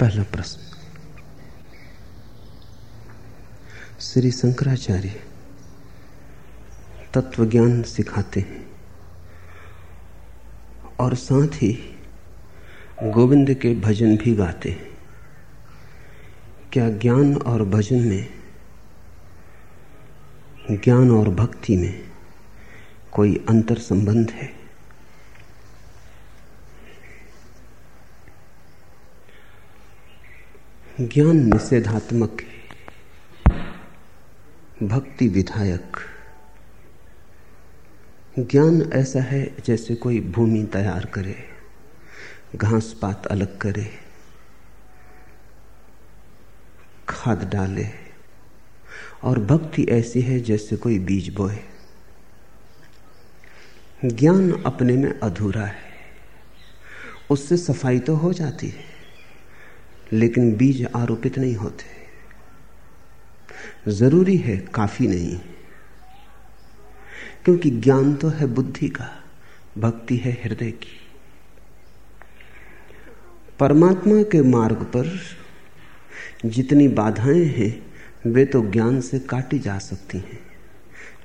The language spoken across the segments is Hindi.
पहला प्रश्न। श्री शंकराचार्य तत्व ज्ञान सिखाते हैं और साथ ही गोविंद के भजन भी गाते हैं। क्या ज्ञान और भजन में, ज्ञान और भक्ति में कोई अंतर संबंध है? ज्ञान निषेधात्मक है भक्ति विधायक। ज्ञान ऐसा है जैसे कोई भूमि तैयार करे, घास पात अलग करे, खाद डाले, और भक्ति ऐसी है जैसे कोई बीज बोए। ज्ञान अपने में अधूरा है, उससे सफ़ाई तो हो जाती है। लेकिन बीज आरोपित नहीं होते। ज़रूरी है, काफ़ी नहीं। क्योंकि ज्ञान तो है बुद्धि का, भक्ति है हृदय की। परमात्मा के मार्ग पर जितनी बाधाएँ हैं, वे तो ज्ञान से काटी जा सकती हैं,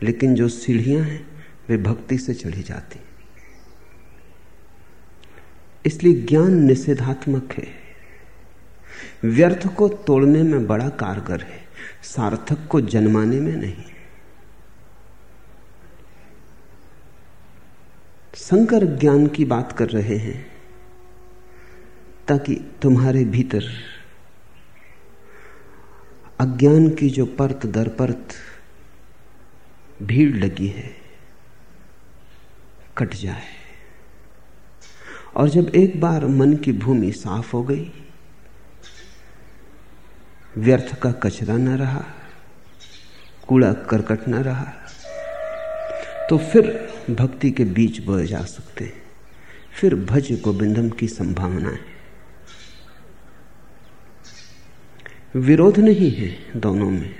लेकिन जो सीढ़ियाँ हैं, वे भक्ति से चढ़ी जाती हैं। इसलिए ज्ञान निषेधात्मक है। व्यर्थ को तोड़ने में बड़ा कारगर है, सार्थक को जन्माने में नहीं। शंकर ज्ञान की बात कर रहे हैं, ताकि तुम्हारे भीतर अज्ञान की जो परत दर परत भीड़ लगी है, कट जाए। और जब एक बार मन की भूमि साफ़ हो गई व्यर्थ का कचरा न रहा, कूड़ा करकट न रहा तो फिर भक्ति के बीच बोए जा सकते हैं। फिर भज गोविंदम की संभावना है। विरोध नहीं है दोनों में।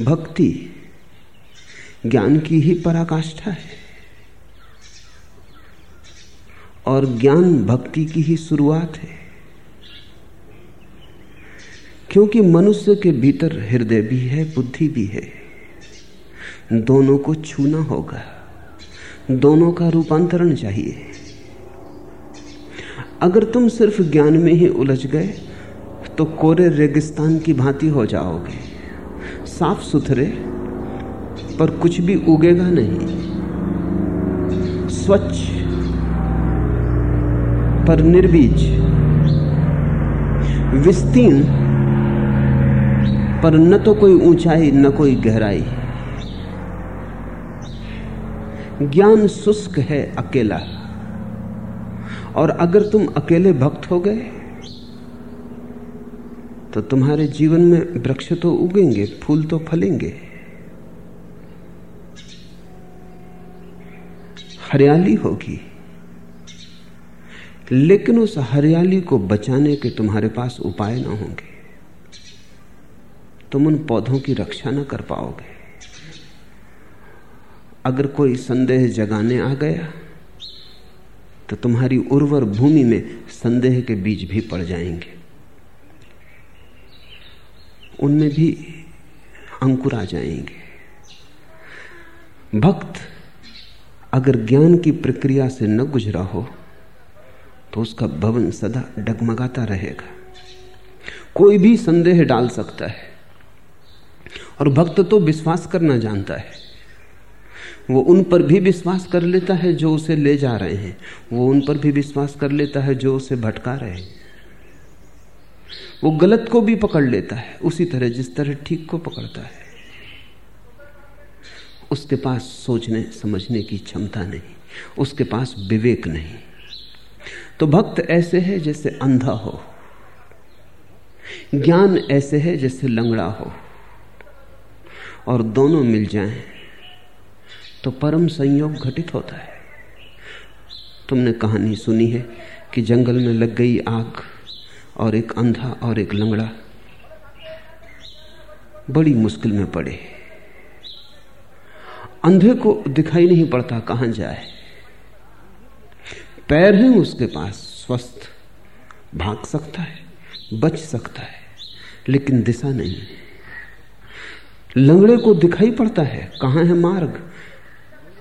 भक्ति ज्ञान की ही पराकाष्ठा है और ज्ञान भक्ति की ही शुरुआत है। क्योंकि मनुष्य के भीतर हृदय भी है, बुद्धि भी है। दोनों को छूना होगा। दोनों का रूपांतरण चाहिए। अगर तुम सिर्फ़ ज्ञान में ही उलझ गए तो कोरे रेगिस्तान की भांति हो जाओगे। साफ़ सुथरे, पर कुछ भी उगेगा नहीं। स्वच्छ, पर निर्बीज। विस्तीर्ण पर न तो कोई ऊंचाई, न कोई गहराई। ज्ञान शुष्क है अकेला। और अगर तुम अकेले भक्त हो गए तो तुम्हारे जीवन में वृक्ष तो उगेंगे, फूल तो फलेंगे। हरियाली होगी। लेकिन उस हरियाली को बचाने के तुम्हारे पास उपाय ना होंगे। तुम उन पौधों की रक्षा न कर पाओगे। अगर कोई संदेह जगाने आ गया तो तुम्हारी उर्वर भूमि में संदेह के बीज भी पड़ जाएँगे। उनमें भी अंकुर आ जाएँगे। भक्त अगर ज्ञान की प्रक्रिया से न गुजरा हो तो उसका भवन सदा डगमगाता रहेगा। कोई भी संदेह डाल सकता है। और भक्त तो विश्वास करना जानता है। वो उन पर भी विश्वास कर लेता है जो उसे ले जा रहे हैं। वो उन पर भी विश्वास कर लेता है जो उसे भटका रहे हैं। वो गलत को भी पकड़ लेता है। उसी तरह जिस तरह ठीक को पकड़ता है। उसके पास सोचने, समझने की क्षमता नहीं। उसके पास विवेक नहीं। तो भक्त ऐसे है जैसे अंधा हो। ज्ञान ऐसे है जैसे लंगड़ा हो। और दोनों मिल जाएँ तो परम संयोग घटित होता है। तुमने कहानी सुनी है कि जंगल में लग गई आग और एक अंधा और एक लंगड़ा बड़ी मुश्किल में पड़े। अंधे को दिखाई नहीं पड़ता कहाँ जाए। पैर हैं उसके पास, स्वस्थ, भाग सकता है, बच सकता है, लेकिन दिशा नहीं लंगड़े को दिखाई पड़ता है, कहाँ है मार्ग?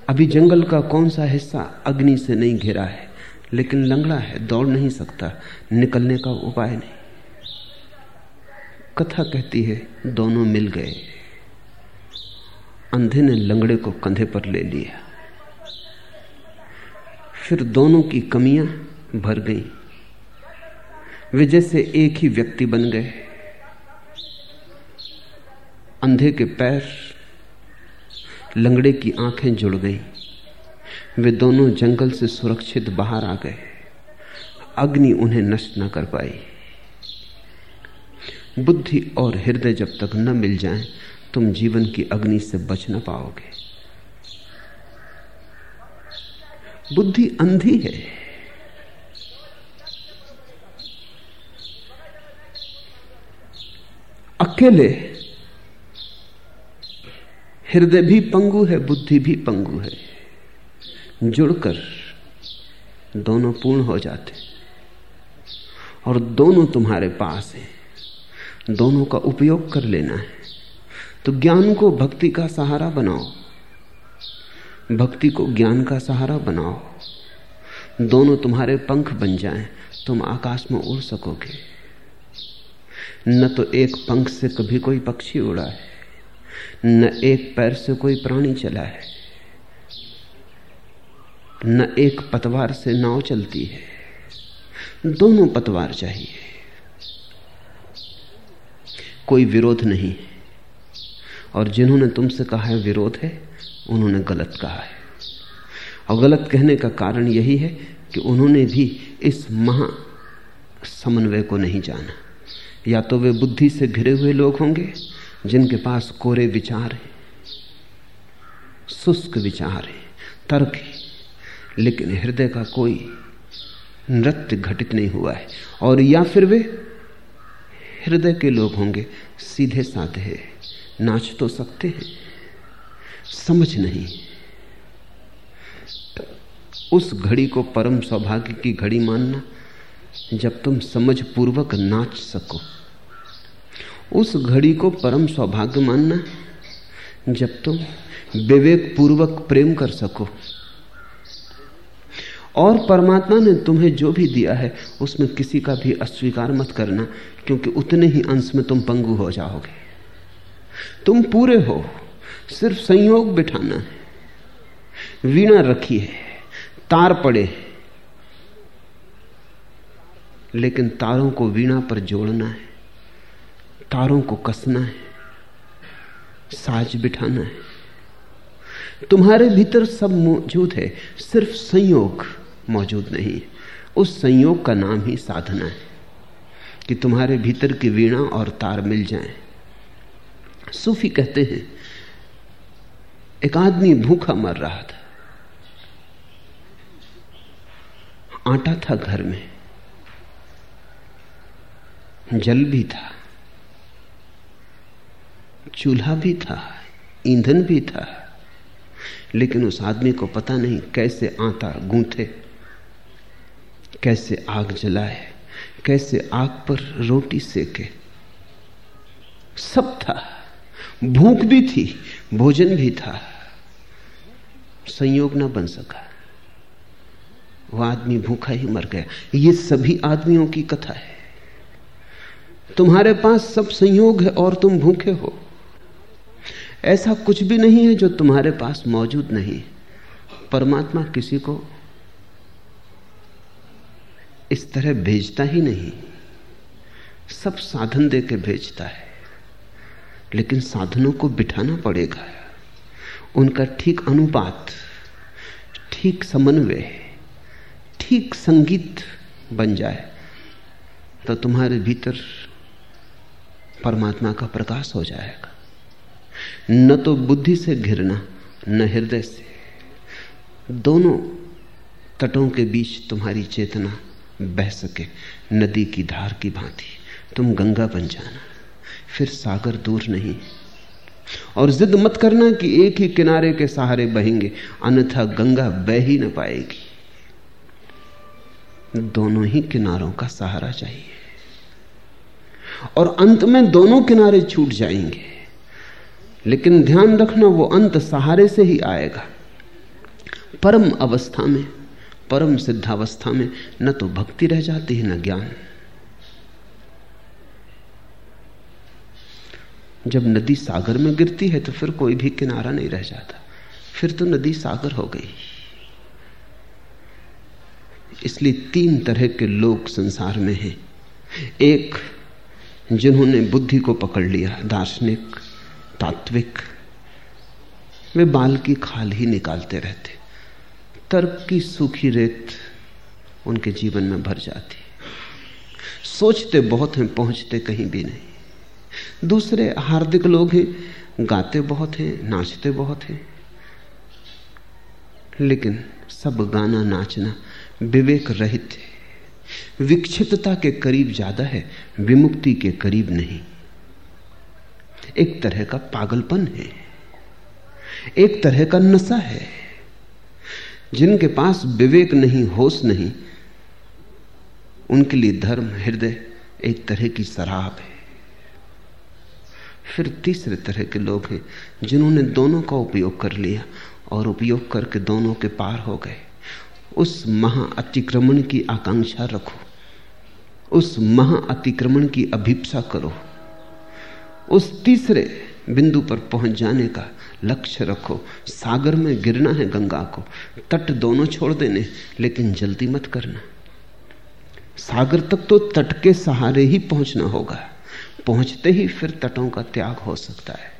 अभी जंगल का कौन सा हिस्सा अग्नि से नहीं घिरा है, लेकिन लंगड़ा है, दौड़ नहीं सकता, निकलने का उपाय नहीं। कथा कहती है, दोनों मिल गए। अंधे ने लंगड़े को कंधे पर ले लिया। फिर दोनों की कमियाँ भर गईं। वे जैसे एक ही व्यक्ति बन गए। अंधे के पैर लंगड़े की आँखें जुड़ गईं। वे दोनों जंगल से सुरक्षित बाहर आ गए। अग्नि उन्हें नष्ट न कर पाई। बुद्धि और हृदय जब तक न मिल जाएँ, तुम जीवन की अग्नि से बच न पाओगे। बुद्धि अंधी है। अकेले हृदय भी पंगु है, बुद्धि भी पंगु है। जुड़कर दोनों पूर्ण हो जाते और दोनों तुम्हारे पास है। दोनों का उपयोग कर लेना है। तो ज्ञान को भक्ति का सहारा बनाओ। भक्ति को ज्ञान का सहारा बनाओ। दोनों तुम्हारे पंख बन जाएँ, तुम आकाश में उड़ सकोगे। न तो एक पंख से कभी कोई पक्षी उड़ा है। न एक पैर से कोई प्राणी चला है, न एक पतवार से नाव चलती है, दोनों पतवार चाहिए। कोई विरोध नहीं है, और जिन्होंने तुमसे कहा है विरोध है, उन्होंने गलत कहा है। और गलत कहने का कारण यही है कि उन्होंने भी इस महा समन्वय को नहीं जाना। या तो वे बुद्धि से घिरे हुए लोग होंगे जिनके पास कोरे विचार हैं, शुष्क विचार है, तर्क है, लेकिन हृदय का कोई नृत्य घटित नहीं हुआ है। और या फिर वे हृदय के लोग होंगे, सीधे साधे है, नाच तो सकते हैं, समझ नहीं। उस घड़ी को परम सौभाग्य की घड़ी मानना, जब तुम समझ पूर्वक नाच सको उस घड़ी को परम सौभाग्य मानना। जब तुम विवेक पूर्वक प्रेम कर सको। और परमात्मा ने तुम्हें जो भी दिया है, उसमें किसी का भी अस्वीकार मत करना, क्योंकि उतने ही अंश में तुम पंगु हो जाओगे। तुम पूरे हो, सिर्फ़ संयोग बिठाना है। वीणा रखी है, तार पड़े लेकिन तारों को वीणा पर जोड़ना है। तारों को कसना है, साज बिठाना है। तुम्हारे भीतर सब मौजूद है, सिर्फ़ संयोग मौजूद नहीं। है उस संयोग का नाम ही साधना है, कि तुम्हारे भीतर की वीणा और तार मिल जाएँ। सूफी कहते हैं, एक आदमी भूखा मर रहा था। आटा था घर में, जल भी था। चूल्हा भी था, ईंधन भी था, लेकिन उस आदमी को पता नहीं कैसे आटा गूंथे, कैसे आग जलाए, कैसे आग पर रोटी सेके। सब था, भूख भी थी, भोजन भी था, संयोग ना बन सका। वह आदमी भूखा ही मर गया। ये सभी आदमियों की कथा है। तुम्हारे पास सब संयोग है और तुम भूखे हो। ऐसा कुछ भी नहीं है जो तुम्हारे पास मौजूद नहीं परमात्मा किसी को इस तरह भेजता ही नहीं। सब साधन दे के भेजता है। लेकिन साधनों को बिठाना पड़ेगा। उनका ठीक अनुपात, ठीक समन्वय, ठीक संगीत बन जाए तो तुम्हारे भीतर परमात्मा का प्रकाश हो जाएगा। न तो बुद्धि से घिरना, न हृदय से। दोनों तटों के बीच तुम्हारी चेतना बह सके, नदी की धार की भांति। तुम गंगा बन जाना, फिर सागर दूर नहीं। और जिद मत करना कि एक ही किनारे के सहारे बहेंगे, अन्यथा गंगा बह ही ना पाएगी। दोनों ही किनारों का सहारा चाहिए। और अंत में दोनों किनारे छूट जाएँगे। लेकिन ध्यान रखना वो अंत सहारे से ही आएगा। परम अवस्था में, परम सिद्धावस्था में न तो भक्ति रह जाती है, न ज्ञान। जब नदी सागर में गिरती है तो फिर कोई भी किनारा नहीं रह जाता। फिर तो नदी सागर हो गई। इसलिए तीन तरह के लोग संसार में हैं। एक, जिन्होंने बुद्धि को पकड़ लिया, दार्शनिक। तात्विक। वे बाल की खाल ही निकालते रहते। तर्क की सूखी रेत उनके जीवन में भर जाती। सोचते बहुत हैं, पहुँचते कहीं भी नहीं। दूसरे हार्दिक लोग हैं, गाते बहुत हैं, नाचते बहुत हैं। लेकिन सब गाना नाचना विवेक रहित है। विक्षिप्तता के करीब ज़्यादा है, विमुक्ति के करीब नहीं। एक तरह का पागलपन है, एक तरह का नशा है, जिनके पास विवेक नहीं, होश नहीं, उनके लिए धर्म, हृदय एक तरह की शराब है। फिर तीसरे तरह के लोग हैं, जिन्होंने दोनों का उपयोग कर लिया और उपयोग करके दोनों के पार हो गए। उस महा अतिक्रमण की आकांक्षा रखो, उस महा अतिक्रमण की अभिप्सा करो। उस तीसरे बिंदु पर पहुँच जाने का लक्ष्य रखो। सागर में गिरना है गंगा को। तट दोनों छोड़ देने, लेकिन जल्दी मत करना। सागर तक तो तट के सहारे ही पहुँचना होगा। पहुँचते ही फिर तटों का त्याग हो सकता है।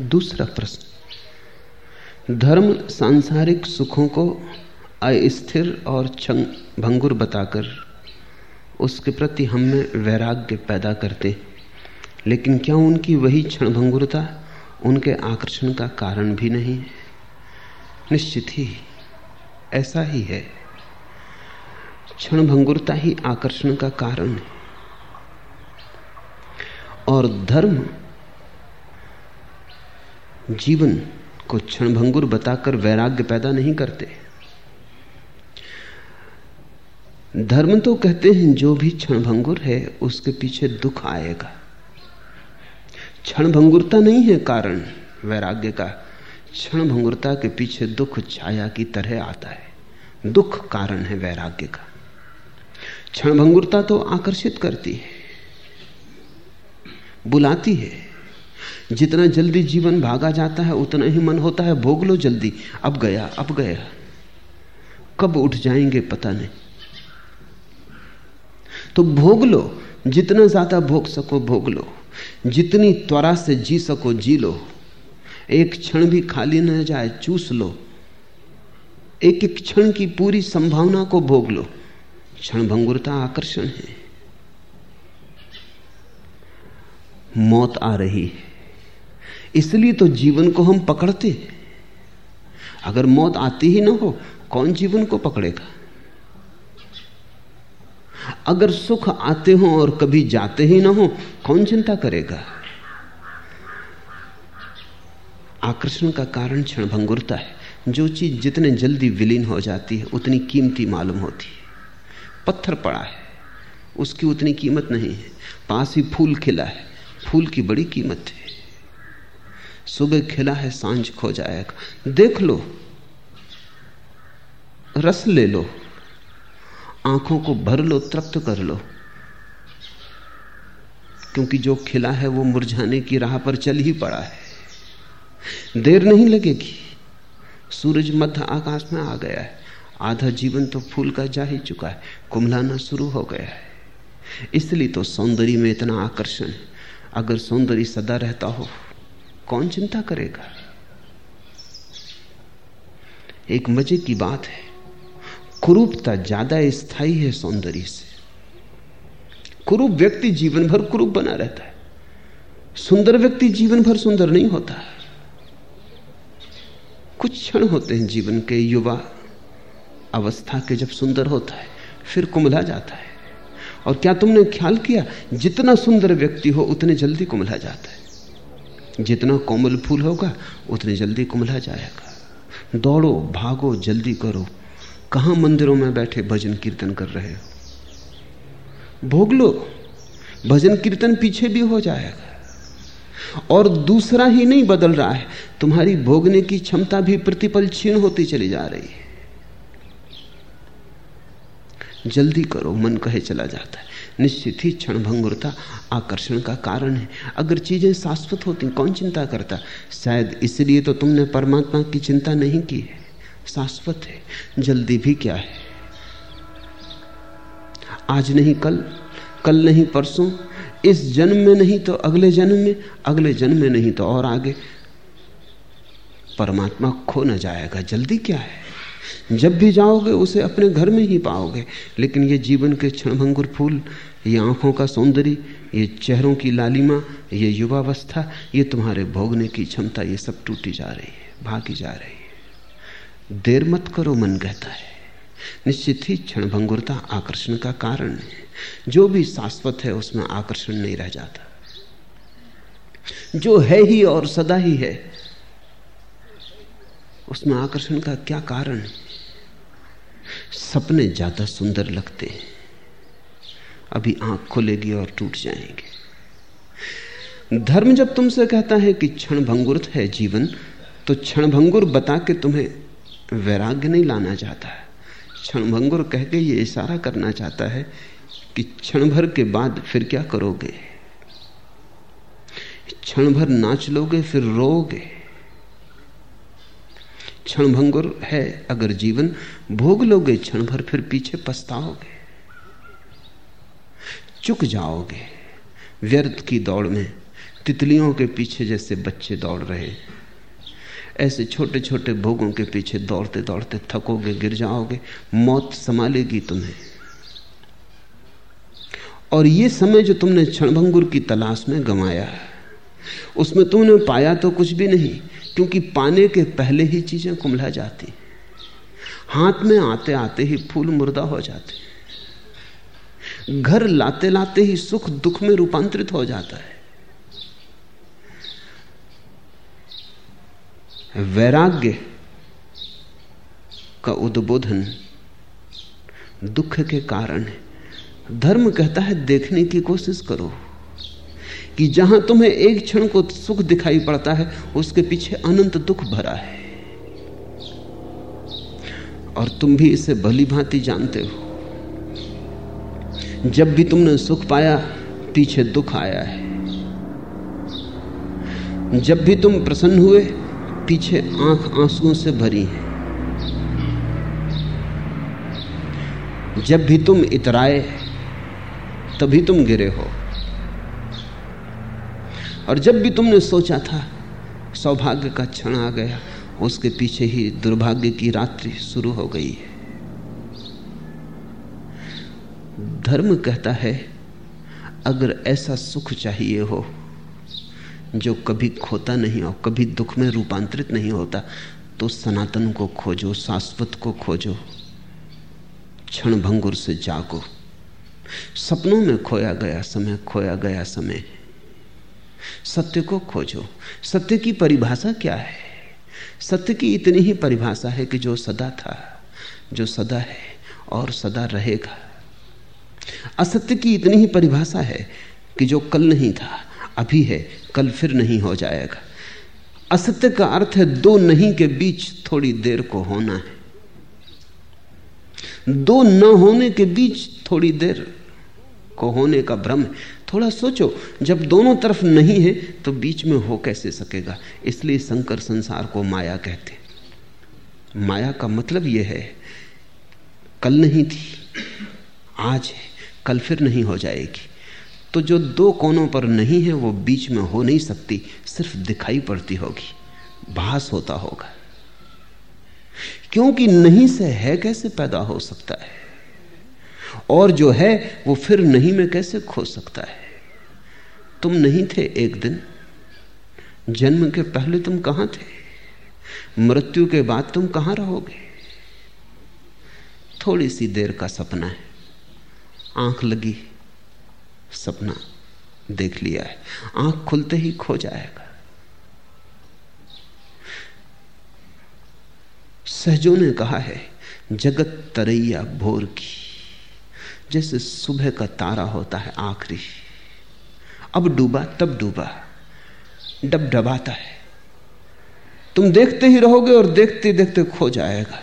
दूसरा प्रश्न। धर्म सांसारिक सुखों को अस्थिर और छंग भंगुर बताकर उसके प्रति हम में वैराग्य पैदा करते लेकिन क्या उनकी वही क्षण भंगुरता उनके आकर्षण का कारण भी नहीं? है निश्चित ही, ऐसा ही है। क्षण भंगुरता ही आकर्षण का कारण है। और धर्म जीवन को क्षणभंगुर बताकर वैराग्य पैदा नहीं करते। धर्म तो कहते हैं, जो भी क्षणभंगुर है, उसके पीछे दुख आएगा। क्षणभंगुरता नहीं है कारण वैराग्य का। क्षणभंगुरता के पीछे दुख, छाया की तरह आता है। दुख कारण है वैराग्य का। क्षणभंगुरता तो आकर्षित करती है, बुलाती है। जितना जल्दी जीवन भागा जाता है, उतना ही मन होता है, भोग लो जल्दी। अब गया अब गया। कब उठ जाएँगे, पता नहीं। तो भोग लो, जितना ज़्यादा भोग सको, भोग लो। जितनी त्वरा से जी सको, जी लो। एक क्षण भी खाली न जाए, चूस लो। एक एक क्षण की पूरी संभावना को भोग लो। क्षण भंगुरता आकर्षण है। मौत आ रही है। इसलिए तो जीवन को हम पकड़ते हैं। अगर मौत आती ही ना हो, कौन जीवन को पकड़ेगा? अगर सुख आते हो और कभी जाते ही ना हो, कौन चिंता करेगा? आकर्षण का कारण क्षण भंगुरता है। जो चीज़ जितने जल्दी विलीन हो जाती है, उतनी कीमती मालूम होती है। पत्थर पड़ा है, उसकी उतनी कीमत नहीं है। पास ही फूल खिला है, फूल की बड़ी कीमत है। सुबह खिला है, साँझ खो जाएगा। देख लो, रस ले लो, आँखों को भर लो, तृप्त कर लो। क्योंकि जो खिला है, वो मुरझाने की राह पर चल ही पड़ा है। देर नहीं लगेगी। सूरज मध्य आकाश में आ गया है। आधा जीवन तो फूल का जा ही चुका है। कुमलाना शुरू हो गया है। इसलिए तो सौंदर्य में इतना आकर्षण है। अगर सौंदर्य सदा रहता हो कौन चिंता करेगा? एक मज़े की बात है। कुरूपता ज़्यादा स्थायी है सौंदर्य से। कुरूप व्यक्ति जीवन भर कुरूप बना रहता है। सुंदर व्यक्ति जीवन भर सुंदर नहीं होता। कुछ क्षण होते हैं जीवन के युवा अवस्था के जब सुंदर होता है, फिर कुमला जाता है। और क्या तुमने ख्याल किया? जितना सुंदर व्यक्ति हो, उतने जल्दी कुमला जाता है। जितना कोमल फूल होगा, उतने जल्दी कुमला जाएगा। दौड़ो, भागो, जल्दी करो। कहाँ मंदिरों में बैठे भजन कीर्तन कर रहे हो? भोग लो। भजन कीर्तन पीछे भी हो जाएगा। और दूसरा ही नहीं बदल रहा है। तुम्हारी भोगने की क्षमता भी प्रतिपल क्षीण होती चली जा रही है। जल्दी करो, मन कहे चला जाता है। निश्चित ही क्षण भंगुरता आकर्षण का कारण है। अगर चीज़ें शाश्वत होती, कौन चिंता करता? शायद इसलिए तो तुमने परमात्मा की चिंता नहीं की है। शाश्वत है। जल्दी भी क्या है? आज नहीं कल कल नहीं परसों, इस जन्म में नहीं तो अगले जन्म में, अगले जन्म में नहीं तो और आगे। परमात्मा खो न जाएगा। जल्दी क्या है? जब भी जाओगे उसे अपने घर में ही पाओगे। लेकिन ये जीवन के क्षणभंगुर फूल, ये आँखों का सौंदर्य, ये चेहरों की लालिमा, ये युवावस्था, ये तुम्हारे भोगने की क्षमता, ये सब टूटी जा रही है, भागी जा रही है। देर मत करो, मन कहता है। निश्चित ही क्षणभंगुरता आकर्षण का कारण है। जो भी शाश्वत है, उसमें आकर्षण नहीं रह जाता। जो है ही और सदा ही है उसमें आकर्षण का क्या कारण? है सपने ज़्यादा सुंदर लगते हैं। अभी आँख खुलेगी और टूट जाएँगे। धर्म जब तुमसे कहता है कि क्षण भंगुर है जीवन तो क्षण भंगुर बता के तुम्हें वैराग्य नहीं लाना चाहता है। क्षण भंगुर कह के ये इशारा करना चाहता है कि क्षण भर के बाद फिर क्या करोगे? क्षण भर नाच लोगे, फिर रोगे क्षण भंगुर है अगर जीवन, भोग लोगे क्षण भर फिर पीछे पछताओगे। चुक जाओगे, व्यर्थ की दौड़ में, तितलियों के पीछे जैसे बच्चे दौड़ रहे। ऐसे छोटे छोटे भोगों के पीछे दौड़ते दौड़ते थकोगे, गिर जाओगे, मौत संभालेगी तुम्हें। और ये समय जो तुमने क्षणभंगुर की तलाश में गंवाया, उसमें तुमने पाया तो कुछ भी नहीं क्योंकि पाने के पहले ही चीज़ें कुमला जाती हाथ में आते आते ही फूल मुर्दा हो जाते घर लाते लाते ही सुख दुख में रूपांतरित हो जाता है। वैराग्य का उद्बोधन दुख के कारण है। धर्म कहता है, देखने की कोशिश करो। कि जहाँ तुम्हें एक क्षण को सुख दिखाई पड़ता है, उसके पीछे अनंत दुख भरा है। और तुम भी इसे भली भांति जानते हो। जब भी तुमने सुख पाया, पीछे दुख आया है। जब भी तुम प्रसन्न हुए, पीछे आँख आंसुओं से भरी है। जब भी तुम इतराए, तभी तुम गिरे हो। और जब भी तुमने सोचा था, सौभाग्य का क्षण आ गया, उसके पीछे ही दुर्भाग्य की रात्रि शुरू हो गई है। धर्म कहता है, अगर ऐसा सुख चाहिए हो, जो कभी खोता नहीं और कभी दुख में रूपांतरित नहीं होता तो सनातन को खोजो, शाश्वत को खोजो क्षण भंगुर से जागो। सपनों में खोया गया समय, खोया गया समय सत्य को खोजो। सत्य की परिभाषा क्या है? सत्य की इतनी ही परिभाषा है कि जो सदा था, जो सदा है और सदा रहेगा। असत्य की इतनी ही परिभाषा है कि जो कल नहीं था, अभी है, कल फिर नहीं हो जाएगा। असत्य का अर्थ है दो नहीं के बीच थोड़ी देर को होना है। दो न होने के बीच थोड़ी देर को होने का भ्रम है। थोड़ा सोचो, जब दोनों तरफ़ नहीं है तो बीच में हो कैसे सकेगा? इसलिए शंकर संसार को माया कहते माया का मतलब यह है, कल नहीं थी, आज है, कल फिर नहीं हो जाएगी। तो जो दो कोनों पर नहीं है, वो बीच में हो नहीं सकती, सिर्फ़ दिखाई पड़ती होगी, भास होता होगा। क्योंकि नहीं से है, कैसे पैदा हो सकता है? और जो है, वो फिर नहीं में कैसे खो सकता है? तुम नहीं थे एक दिन। जन्म के पहले तुम कहाँ थे? मृत्यु के बाद तुम कहाँ रहोगे? थोड़ी सी देर का सपना है। आँख लगी, सपना देख लिया है। आँख खुलते ही खो जाएगा। सहजों ने कहा है, जगत तरैया भोर की। जैसे सुबह का तारा होता है आखिरी। अब डूबा, तब डूबा। डब डबाता है। तुम देखते ही रहोगे और देखते देखते खो जाएगा।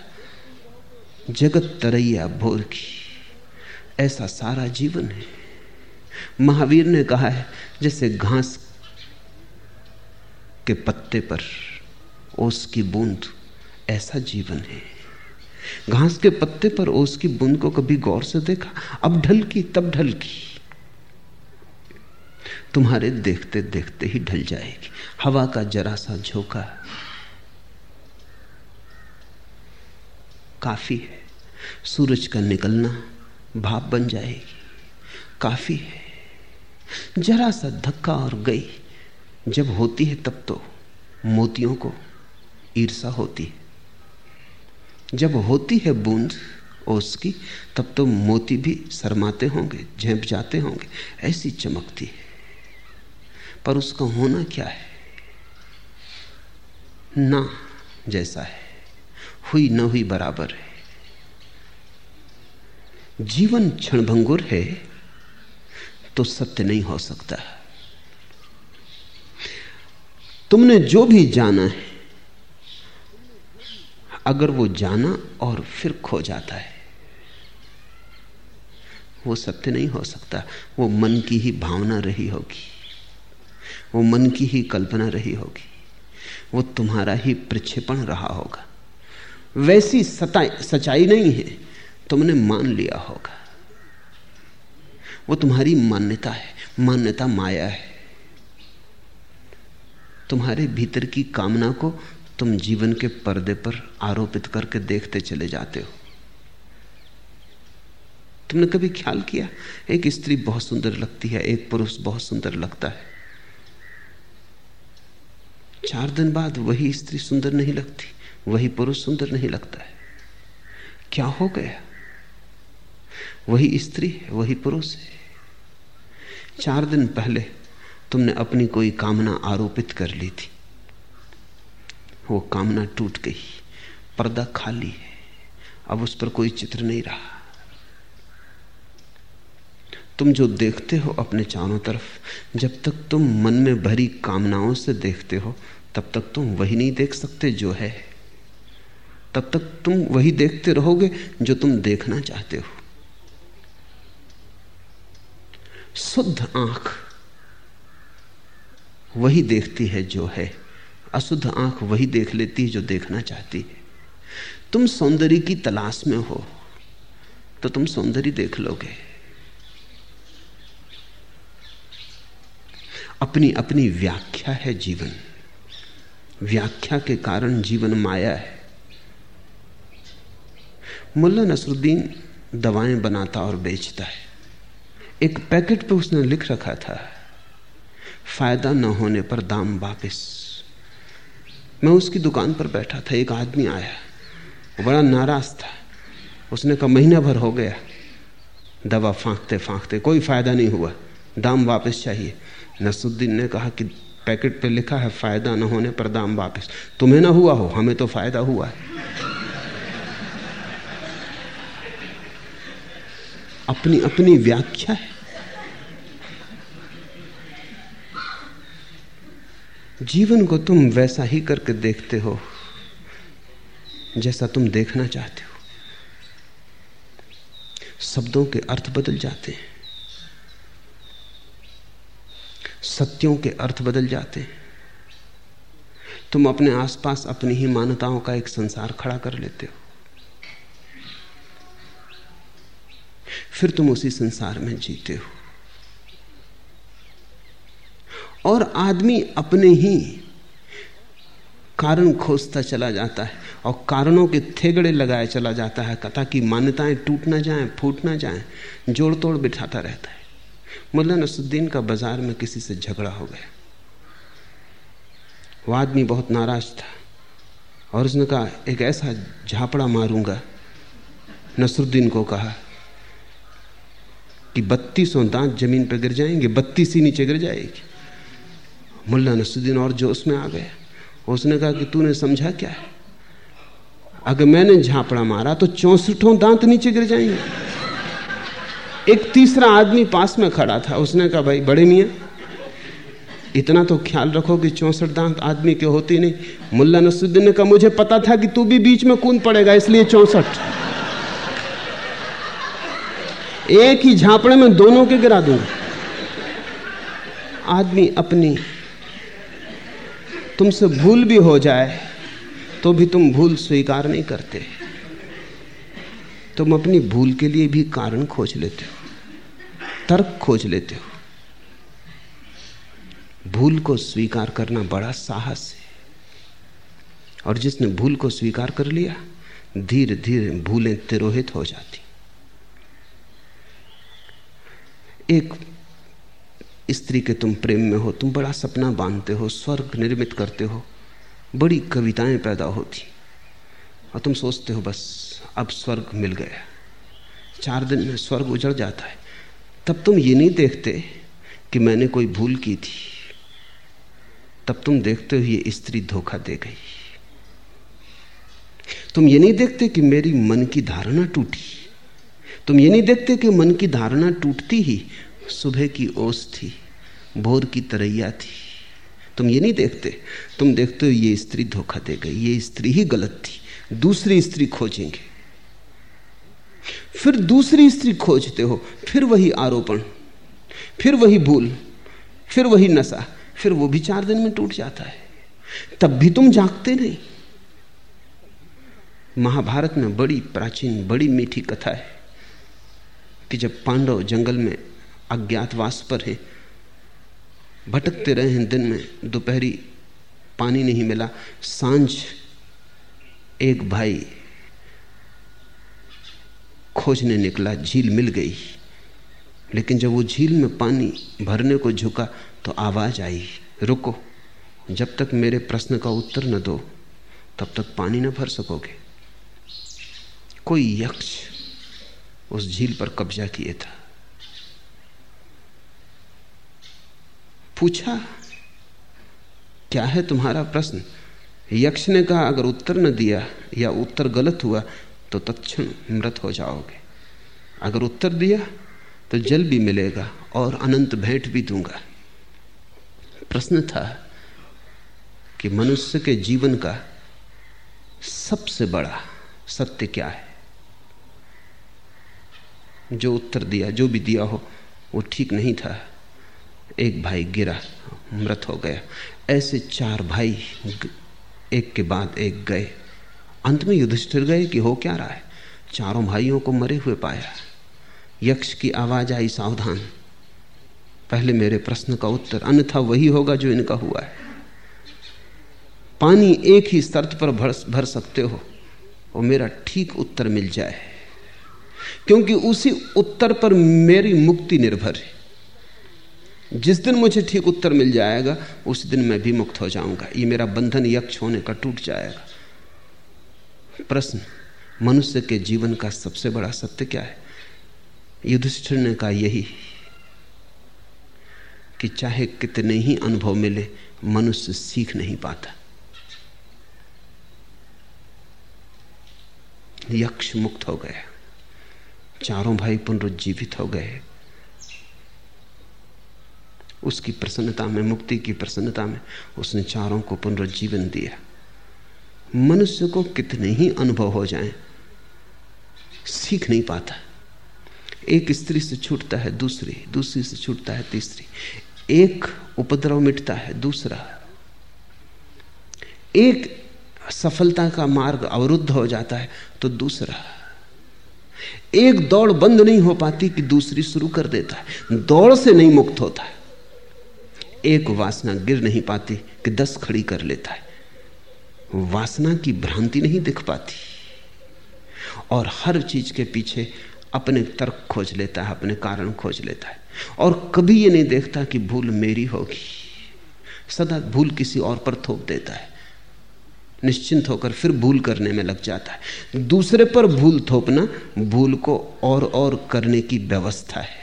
जगत तरैया भोर की ऐसा सारा जीवन है। महावीर ने कहा है, जैसे घास के पत्ते पर ओस की बूंद, ऐसा जीवन है। घास के पत्ते पर ओस की बूंद को कभी गौर से देखा? अब ढलकी, तब ढलकी। तुम्हारे देखते देखते ही ढल जाएगी। हवा का जरा सा झोंका काफ़ी है। सूरज का निकलना भाप बन जाएगी। काफ़ी है। जरा सा धक्का और गई। जब होती है तब तो मोतियों को ईर्षा होती है। जब होती है बूंद ओस की तब तो मोती भी शरमाते होंगे, झेप जाते होंगे। ऐसी चमकती है। पर उसका होना क्या है? ना जैसा है। हुई न हुई बराबर है। जीवन क्षणभंगुर है तो सत्य नहीं हो सकता। तुमने जो भी जाना है अगर वो जाना और फिर खो जाता है, वो सत्य नहीं हो सकता। वो मन की ही भावना रही होगी, वो मन की ही कल्पना रही होगी, वो तुम्हारा ही प्रक्षेपण रहा होगा। वैसी सच्चाई नहीं है, तुमने मान लिया होगा। वो तुम्हारी मान्यता है, मान्यता माया है। तुम्हारे भीतर की कामना को तुम जीवन के पर्दे पर आरोपित करके देखते चले जाते हो। तुमने कभी ख्याल किया? एक स्त्री बहुत सुंदर लगती है, एक पुरुष बहुत सुंदर लगता है। चार दिन बाद वही स्त्री सुंदर नहीं लगती, वही पुरुष सुंदर नहीं लगता है। क्या हो गया? वही स्त्री है, वही पुरुष है। चार दिन पहले तुमने अपनी कोई कामना आरोपित कर ली थी। वो कामना टूट गई। पर्दा खाली है। अब उस पर कोई चित्र नहीं रहा। तुम जो देखते हो अपने चारों तरफ़, जब तक तुम मन में भरी कामनाओं से देखते हो, तब तक तुम वही नहीं देख सकते जो है। तब तक तुम वही देखते रहोगे जो तुम देखना चाहते हो। शुद्ध आँख वही देखती है जो है। अशुद्ध आँख वही देख लेती है जो देखना चाहती है। तुम सौंदर्य की तलाश में हो तो तुम सौंदर्य देख लोगे। अपनी अपनी व्याख्या है जीवन। व्याख्या के कारण जीवन माया है। मुल्ला नसरुद्दीन दवाएँ बनाता और बेचता है। एक पैकेट पे उसने लिख रखा था, फ़ायदा न होने पर दाम वापिस। मैं उसकी दुकान पर बैठा था, एक आदमी आया। बड़ा नाराज़ था। उसने कहा, महीना भर हो गया। दवा फांकते फांकते कोई फ़ायदा नहीं हुआ। दाम वापस चाहिए। नसुद्दीन ने कहा कि पैकेट पे लिखा है, फ़ायदा ना होने पर दाम वापस। तुम्हें ना हुआ हो, हमें तो फ़ायदा हुआ है। अपनी अपनी व्याख्या है। जीवन को तुम वैसा ही करके देखते हो, जैसा तुम देखना चाहते हो। शब्दों के अर्थ बदल जाते हैं। सत्यों के अर्थ बदल जाते हैं। तुम अपने आसपास अपनी ही मान्यताओं का एक संसार खड़ा कर लेते हो। फिर तुम उसी संसार में जीते हो। और आदमी अपने ही कारण खोजता चला जाता है और कारणों के थेगड़े लगाए चला जाता है, कथा की मान्यताएँ टूट ना जाएँ, फूट ना जाएँ, जोड़ तोड़ बिठाता रहता है। मुल्ला नसुद्दीन का बाज़ार में किसी से झगड़ा हो गया। वो आदमी बहुत नाराज़ था और उसने कहा, एक ऐसा झापड़ा मारूँगा, नसरुद्दीन को कहा, कि बत्तीसों दांत ज़मीन पर गिर जाएँगे, बत्तीस ही नीचे गिर जाएगी। मुल्ला नसुद्दीन और जोश में आ गया उसने कहा कि तूने समझा क्या है? अगर मैंने झापड़ा मारा तो चौसठों दांत नीचे गिर जाएँगे। एक तीसरा आदमी पास में खड़ा था। उसने कहा, भाई, बड़े मियाँ, इतना तो ख्याल रखो कि चौंसठ दांत आदमी के होती नहीं। मुल्ला नसुद्दीन ने कहा, मुझे पता था कि तू भी बीच में कूद पड़ेगा, इसलिए चौसठ। एक ही झापड़े में दोनों के गिरा दूँगा। आदमी अपनी तुमसे भूल भी हो जाए तो भी तुम भूल स्वीकार नहीं करते। तुम अपनी भूल के लिए भी कारण खोज लेते हो, तर्क खोज लेते हो। भूल को स्वीकार करना बड़ा साहस है। और जिसने भूल को स्वीकार कर लिया धीरे धीरे भूलें तिरोहित हो जाती। एक स्त्री के तुम प्रेम में हो, तुम बड़ा सपना बांधते हो, स्वर्ग निर्मित करते हो, बड़ी कविताएँ पैदा होती। और तुम सोचते हो, बस अब स्वर्ग मिल गया। चार दिन में स्वर्ग उजड़ जाता है। तब तुम ये नहीं देखते कि मैंने कोई भूल की थी। तब तुम देखते हो, ये स्त्री धोखा दे गई। तुम ये नहीं देखते कि मेरी मन की धारणा टूटी। तुम ये नहीं देखते कि मन की धारणा टूटती ही सुबह की ओस थी, भोर की तरैया थी। तुम ये नहीं देखते? तुम देखते हो ये स्त्री धोखा दे गई, ये स्त्री ही गलत थी, दूसरी स्त्री खोजेंगे। फिर दूसरी स्त्री खोजते हो, फिर वही आरोपण, फिर वही भूल, फिर वही नशा, फिर वो भी चार दिन में टूट जाता है। तब भी तुम जागते नहीं। महाभारत में बड़ी प्राचीन, बड़ी मीठी कथा है कि जब पांडव जंगल में अज्ञातवास पर हैं। भटकते रहे हैं दिन में, दोपहरी पानी नहीं मिला। साँझ एक भाई खोजने निकला, झील मिल गई। लेकिन जब वो झील में पानी भरने को झुका तो आवाज़ आई, रुको, जब तक मेरे प्रश्न का उत्तर न दो, तब तक पानी न भर सकोगे। कोई यक्ष उस झील पर कब्जा किए था। पूछा, क्या है तुम्हारा प्रश्न? यक्ष ने कहा, अगर उत्तर न दिया या उत्तर गलत हुआ तो तत्क्षण मृत हो जाओगे। अगर उत्तर दिया तो जल भी मिलेगा और अनंत भेंट भी दूँगा। प्रश्न था कि मनुष्य के जीवन का सबसे बड़ा सत्य क्या है? जो उत्तर दिया, जो भी दिया हो, वो ठीक नहीं था। एक भाई गिरा, मृत हो गया। ऐसे चार भाई एक के बाद एक गए। अंत में युधिष्ठिर गए कि हो क्या रहा है? चारों भाइयों को मरे हुए पाया। यक्ष की आवाज़ आई, सावधान, पहले मेरे प्रश्न का उत्तर, अन्यथा वही होगा जो इनका हुआ है। पानी एक ही शर्त पर भर भर सकते हो, और मेरा ठीक उत्तर मिल जाए। क्योंकि उसी उत्तर पर मेरी मुक्ति निर्भर है। जिस दिन मुझे ठीक उत्तर मिल जाएगा, उस दिन मैं भी मुक्त हो जाऊँगा। ये मेरा बंधन यक्ष होने का टूट जाएगा। प्रश्न, मनुष्य के जीवन का सबसे बड़ा सत्य क्या है? युधिष्ठिर ने कहा यही कि चाहे कितने ही अनुभव मिले, मनुष्य सीख नहीं पाता। यक्ष मुक्त हो गया। चारों भाई पुनरुज्जीवित हो गए। उसकी प्रसन्नता में, मुक्ति की प्रसन्नता में उसने चारों को पुनरुज्जीवन दिया। मनुष्य को कितने ही अनुभव हो जाएँ, सीख नहीं पाता। एक स्त्री से छूटता है दूसरी दूसरी से छूटता है तीसरी। एक उपद्रव मिटता है दूसरा। एक सफलता का मार्ग अवरुद्ध हो जाता है तो दूसरा। एक दौड़ बंद नहीं हो पाती कि दूसरी शुरू कर देता है। दौड़ से नहीं मुक्त होता है। एक वासना गिर नहीं पाती कि दस खड़ी कर लेता है। वासना की भ्रांति नहीं दिख पाती। और हर चीज़ के पीछे अपने तर्क खोज लेता है, अपने कारण खोज लेता है। और कभी ये नहीं देखता कि भूल मेरी होगी। सदा भूल किसी और पर थोप देता है। निश्चिंत होकर फिर भूल करने में लग जाता है। दूसरे पर भूल थोपना, भूल को और और करने की व्यवस्था है।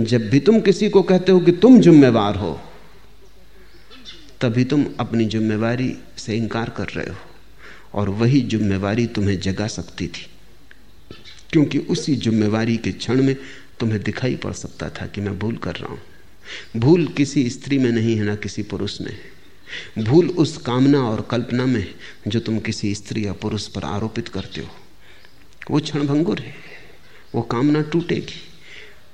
जब भी तुम किसी को कहते हो कि तुम जिम्मेवार हो, तभी तुम अपनी जिम्मेवारी से इंकार कर रहे हो। और वही जिम्मेवारी तुम्हें जगा सकती थी, क्योंकि उसी जिम्मेवारी के क्षण में तुम्हें दिखाई पड़ सकता था कि मैं भूल कर रहा हूँ। भूल किसी स्त्री में नहीं है, ना किसी पुरुष में भूल उस कामना और कल्पना में जो तुम किसी स्त्री या पुरुष पर आरोपित करते हो। वो क्षणभंगुर है, वो कामना टूटेगी।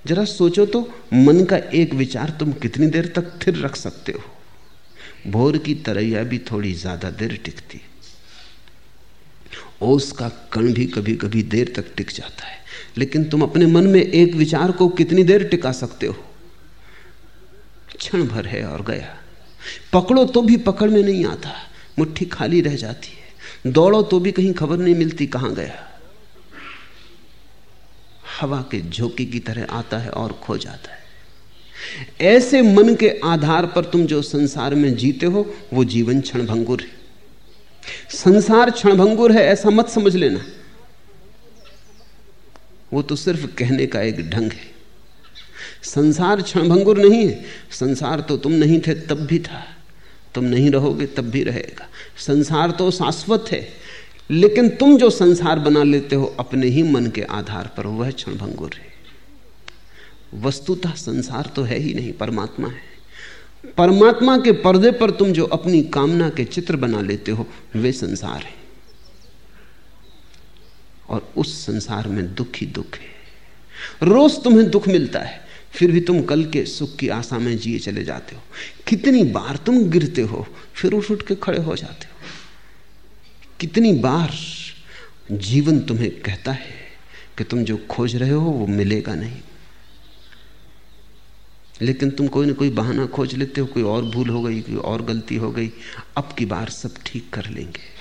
जरा सोचो तो मन का एक विचार तुम कितनी देर तक थिर रख सकते हो? भोर की तरैया भी थोड़ी ज़्यादा देर टिकती। ओस का कण भी कभी कभी देर तक टिक जाता है। लेकिन तुम अपने मन में एक विचार को कितनी देर टिका सकते हो? क्षण भर है और गया। पकड़ो तो भी पकड़ में नहीं आता। मुट्ठी खाली रह जाती है। दौड़ो तो भी कहीं खबर नहीं मिलती कहाँ गया। हवा के झोंके की तरह आता है और खो जाता है। ऐसे मन के आधार पर तुम जो संसार में जीते हो, वो जीवन क्षणभंगुर है। संसार क्षणभंगुर है, ऐसा मत समझ लेना। वो तो सिर्फ़ कहने का एक ढंग है। संसार क्षणभंगुर नहीं है। संसार तो तुम नहीं थे, तब भी था। तुम नहीं रहोगे, तब भी रहेगा। संसार तो शाश्वत है। लेकिन तुम जो संसार बना लेते हो, अपने ही मन के आधार पर वह क्षणभंगुर है। वस्तुतः संसार तो है ही नहीं, परमात्मा है। परमात्मा के पर्दे पर तुम जो अपनी कामना के चित्र बना लेते हो, वे संसार है। और उस संसार में दुख ही दुख है। रोज तुम्हें दुख मिलता है, फिर भी तुम कल के सुख की आशा में जिए चले जाते हो। कितनी बार तुम गिरते हो, फिर उठ उठ के खड़े हो जाते हो। कितनी बार जीवन तुम्हें कहता है कि तुम जो खोज रहे हो वो मिलेगा नहीं। लेकिन तुम कोई ना कोई बहाना खोज लेते हो, कोई और भूल हो गई, कोई और गलती हो गई, अब की बार सब ठीक कर लेंगे।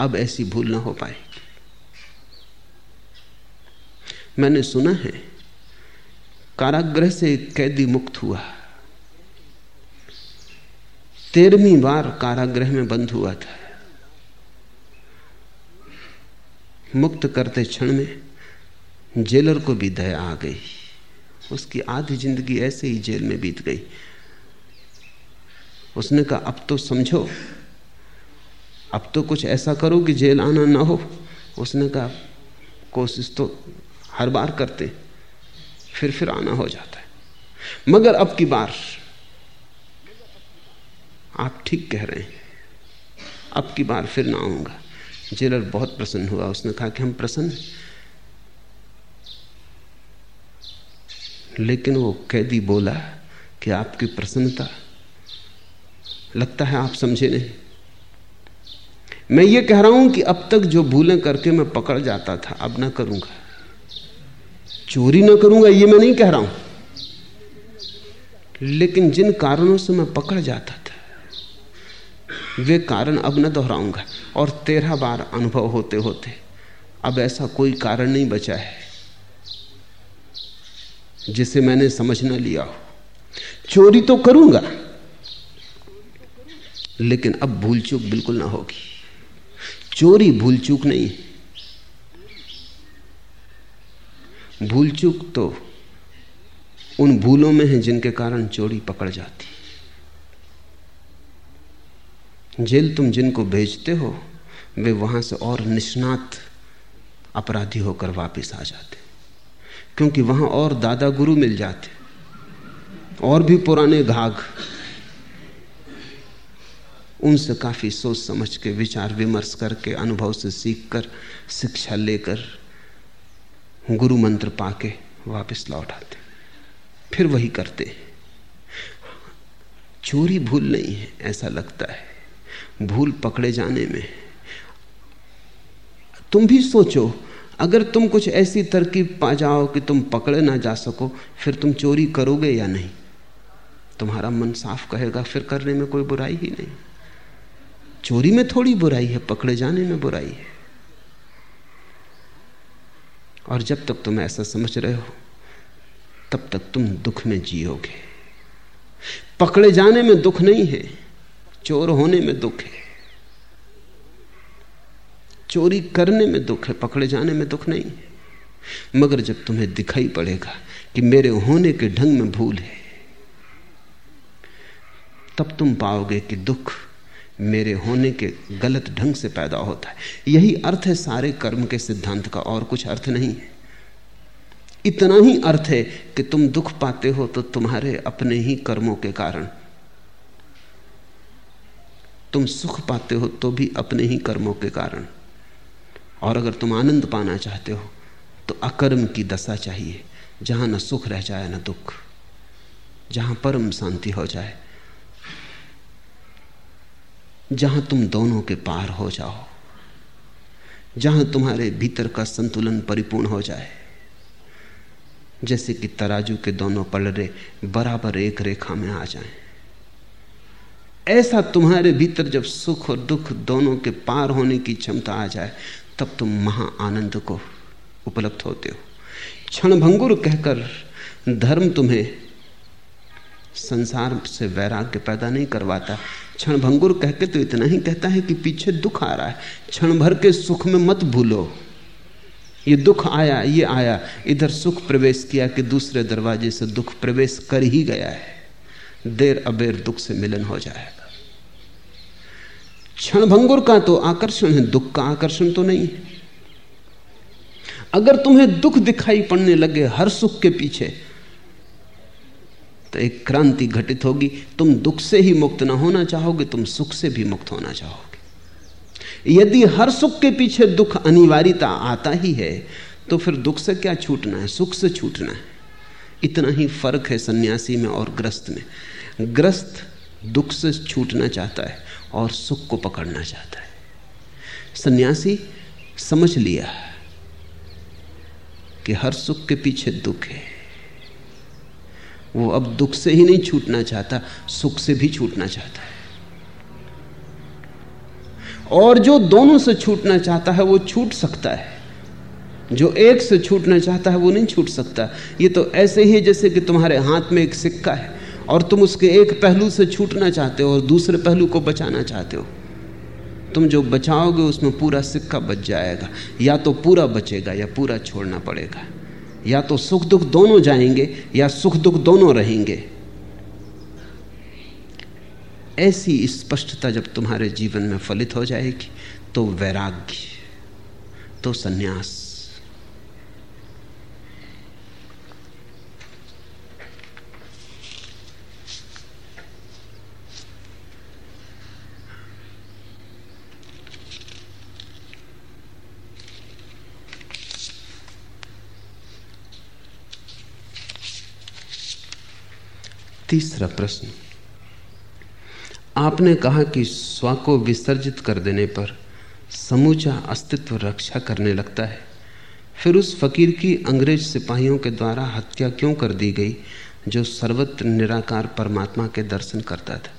अब ऐसी भूल ना हो पाएगी मैंने सुना है, कारागृह से कैदी मुक्त हुआ। तेरहवीं बार कारागृह में बंद हुआ था। मुक्त करते क्षण में जेलर को भी दया आ गई। उसकी आधी ज़िंदगी ऐसे ही जेल में बीत गई। उसने कहा, अब तो समझो, अब तो कुछ ऐसा करो कि जेल आना ना हो। उसने कहा, कोशिश तो हर बार करते फिर फिर आना हो जाता है। मगर अब की बार आप ठीक कह रहे हैं। अब की बार फिर ना आऊँगा। जेलर बहुत प्रसन्न हुआ। उसने कहा कि हम प्रसन्न लेकिन वो कैदी बोला कि आपकी प्रसन्नता, लगता है आप समझे नहीं। मैं ये कह रहा हूँ कि अब तक जो भूलें करके मैं पकड़ जाता था, अब ना करूँगा। चोरी ना करूँगा, ये मैं नहीं कह रहा हूँ। लेकिन जिन कारणों से मैं पकड़ जाता वे कारण अब न दोहराऊँगा और तेरह बार अनुभव होते होते। अब ऐसा कोई कारण नहीं बचा है, जिसे मैंने समझ न लिया हो। चोरी तो करूँगा, लेकिन अब भूल चूक बिल्कुल ना होगी। चोरी भूल चूक नहीं। भूल चूक तो उन भूलों में है जिनके कारण चोरी पकड़ जाती। जेल तुम जिनको भेजते हो, वे वहाँ से और निष्णात अपराधी होकर वापस आ जाते। क्योंकि वहाँ और दादा गुरु मिल जाते, और भी पुराने घाघ उनसे काफ़ी सोच समझ के, विचार विमर्श करके, अनुभव से सीखकर, शिक्षा लेकर गुरु मंत्र पाके वापस लौट आते। फिर वही करते। चोरी भूल नहीं है, ऐसा लगता है। भूल पकड़े जाने में। तुम भी सोचो, अगर तुम कुछ ऐसी तरकीब पा जाओ कि तुम पकड़े ना जा सको, फिर तुम चोरी करोगे या नहीं? तुम्हारा मन साफ़ कहेगा, फिर करने में कोई बुराई ही नहीं। चोरी में थोड़ी बुराई है, पकड़े जाने में बुराई है। और जब तक तुम ऐसा समझ रहे हो, तब तक तुम दुख में जियोगे। पकड़े जाने में दुख नहीं है। चोर होने में दुख है। चोरी करने में दुख है, पकड़े जाने में दुख नहीं है। मगर जब तुम्हें दिखाई पड़ेगा कि मेरे होने के ढंग में भूल है, तब तुम पाओगे कि दुख मेरे होने के गलत ढंग से पैदा होता है। यही अर्थ है सारे कर्म के सिद्धांत का, और कुछ अर्थ नहीं है। इतना ही अर्थ है कि तुम दुख पाते हो तो तुम्हारे अपने ही कर्मों के कारण तुम सुख पाते हो तो भी अपने ही कर्मों के कारण। और अगर तुम आनंद पाना चाहते हो तो अकर्म की दशा चाहिए, जहाँ न सुख रह जाए, न दुख। जहाँ परम शांति हो जाए, जहाँ तुम दोनों के पार हो जाओ, जहाँ तुम्हारे भीतर का संतुलन परिपूर्ण हो जाए। जैसे कि तराजू के दोनों पलड़े बराबर एक रेखा में आ जाएँ। ऐसा तुम्हारे भीतर जब सुख और दुख दोनों के पार होने की क्षमता आ जाए, तब तुम महा आनंद को उपलब्ध होते हो। क्षणभंगुर कहकर धर्म तुम्हें संसार से वैराग्य पैदा नहीं करवाता। क्षण भंगुर कह के तो इतना ही कहता है कि पीछे दुख आ रहा है। क्षण भर के सुख में मत भूलो। ये दुख आया, ये आया। इधर सुख प्रवेश किया कि दूसरे दरवाजे से दुख प्रवेश कर ही गया है। देर अबेर दुख से मिलन हो जाएगा क्षण भंगुर का तो आकर्षण है, दुख का आकर्षण तो नहीं है। अगर तुम्हें दुख दिखाई पड़ने लगे हर सुख के पीछे तो एक क्रांति घटित होगी। तुम दुख से ही मुक्त ना होना चाहोगे, तुम सुख से भी मुक्त होना चाहोगे। यदि हर सुख के पीछे दुख अनिवार्यता आता ही है तो फिर दुख से क्या छूटना है? सुख से छूटना है। इतना ही फ़र्क है सन्यासी में और ग्रस्त में। ग्रस्त दुख से छूटना चाहता है। और सुख को पकड़ना चाहता है। सन्यासी, समझ लिया कि हर सुख के पीछे दुख है। वो अब दुख से ही नहीं छूटना चाहता, सुख से भी छूटना चाहता है। और जो दोनों से छूटना चाहता है, वो छूट सकता है। जो एक से छूटना चाहता है, वो नहीं छूट सकता। ये तो ऐसे ही जैसे कि तुम्हारे हाथ में एक सिक्का है। और तुम उसके एक पहलू से छूटना चाहते हो और दूसरे पहलू को बचाना चाहते हो। तुम जो बचाओगे, उसमें पूरा सिक्का बच जाएगा। या तो पूरा बचेगा, या पूरा छोड़ना पड़ेगा। या तो सुख दुख दोनों जाएँगे, या सुख दुख दोनों रहेंगे। ऐसी स्पष्टता जब तुम्हारे जीवन में फलित हो जाएगी तो वैराग्य तो सन्यास। तीसरा प्रश्न। आपने कहा कि स्व को विसर्जित कर देने पर समूचा अस्तित्व रक्षा करने लगता है। फिर उस फकीर की अंग्रेज़ सिपाहियों के द्वारा हत्या क्यों कर दी गई, जो सर्वत्र निराकार परमात्मा के दर्शन करता था?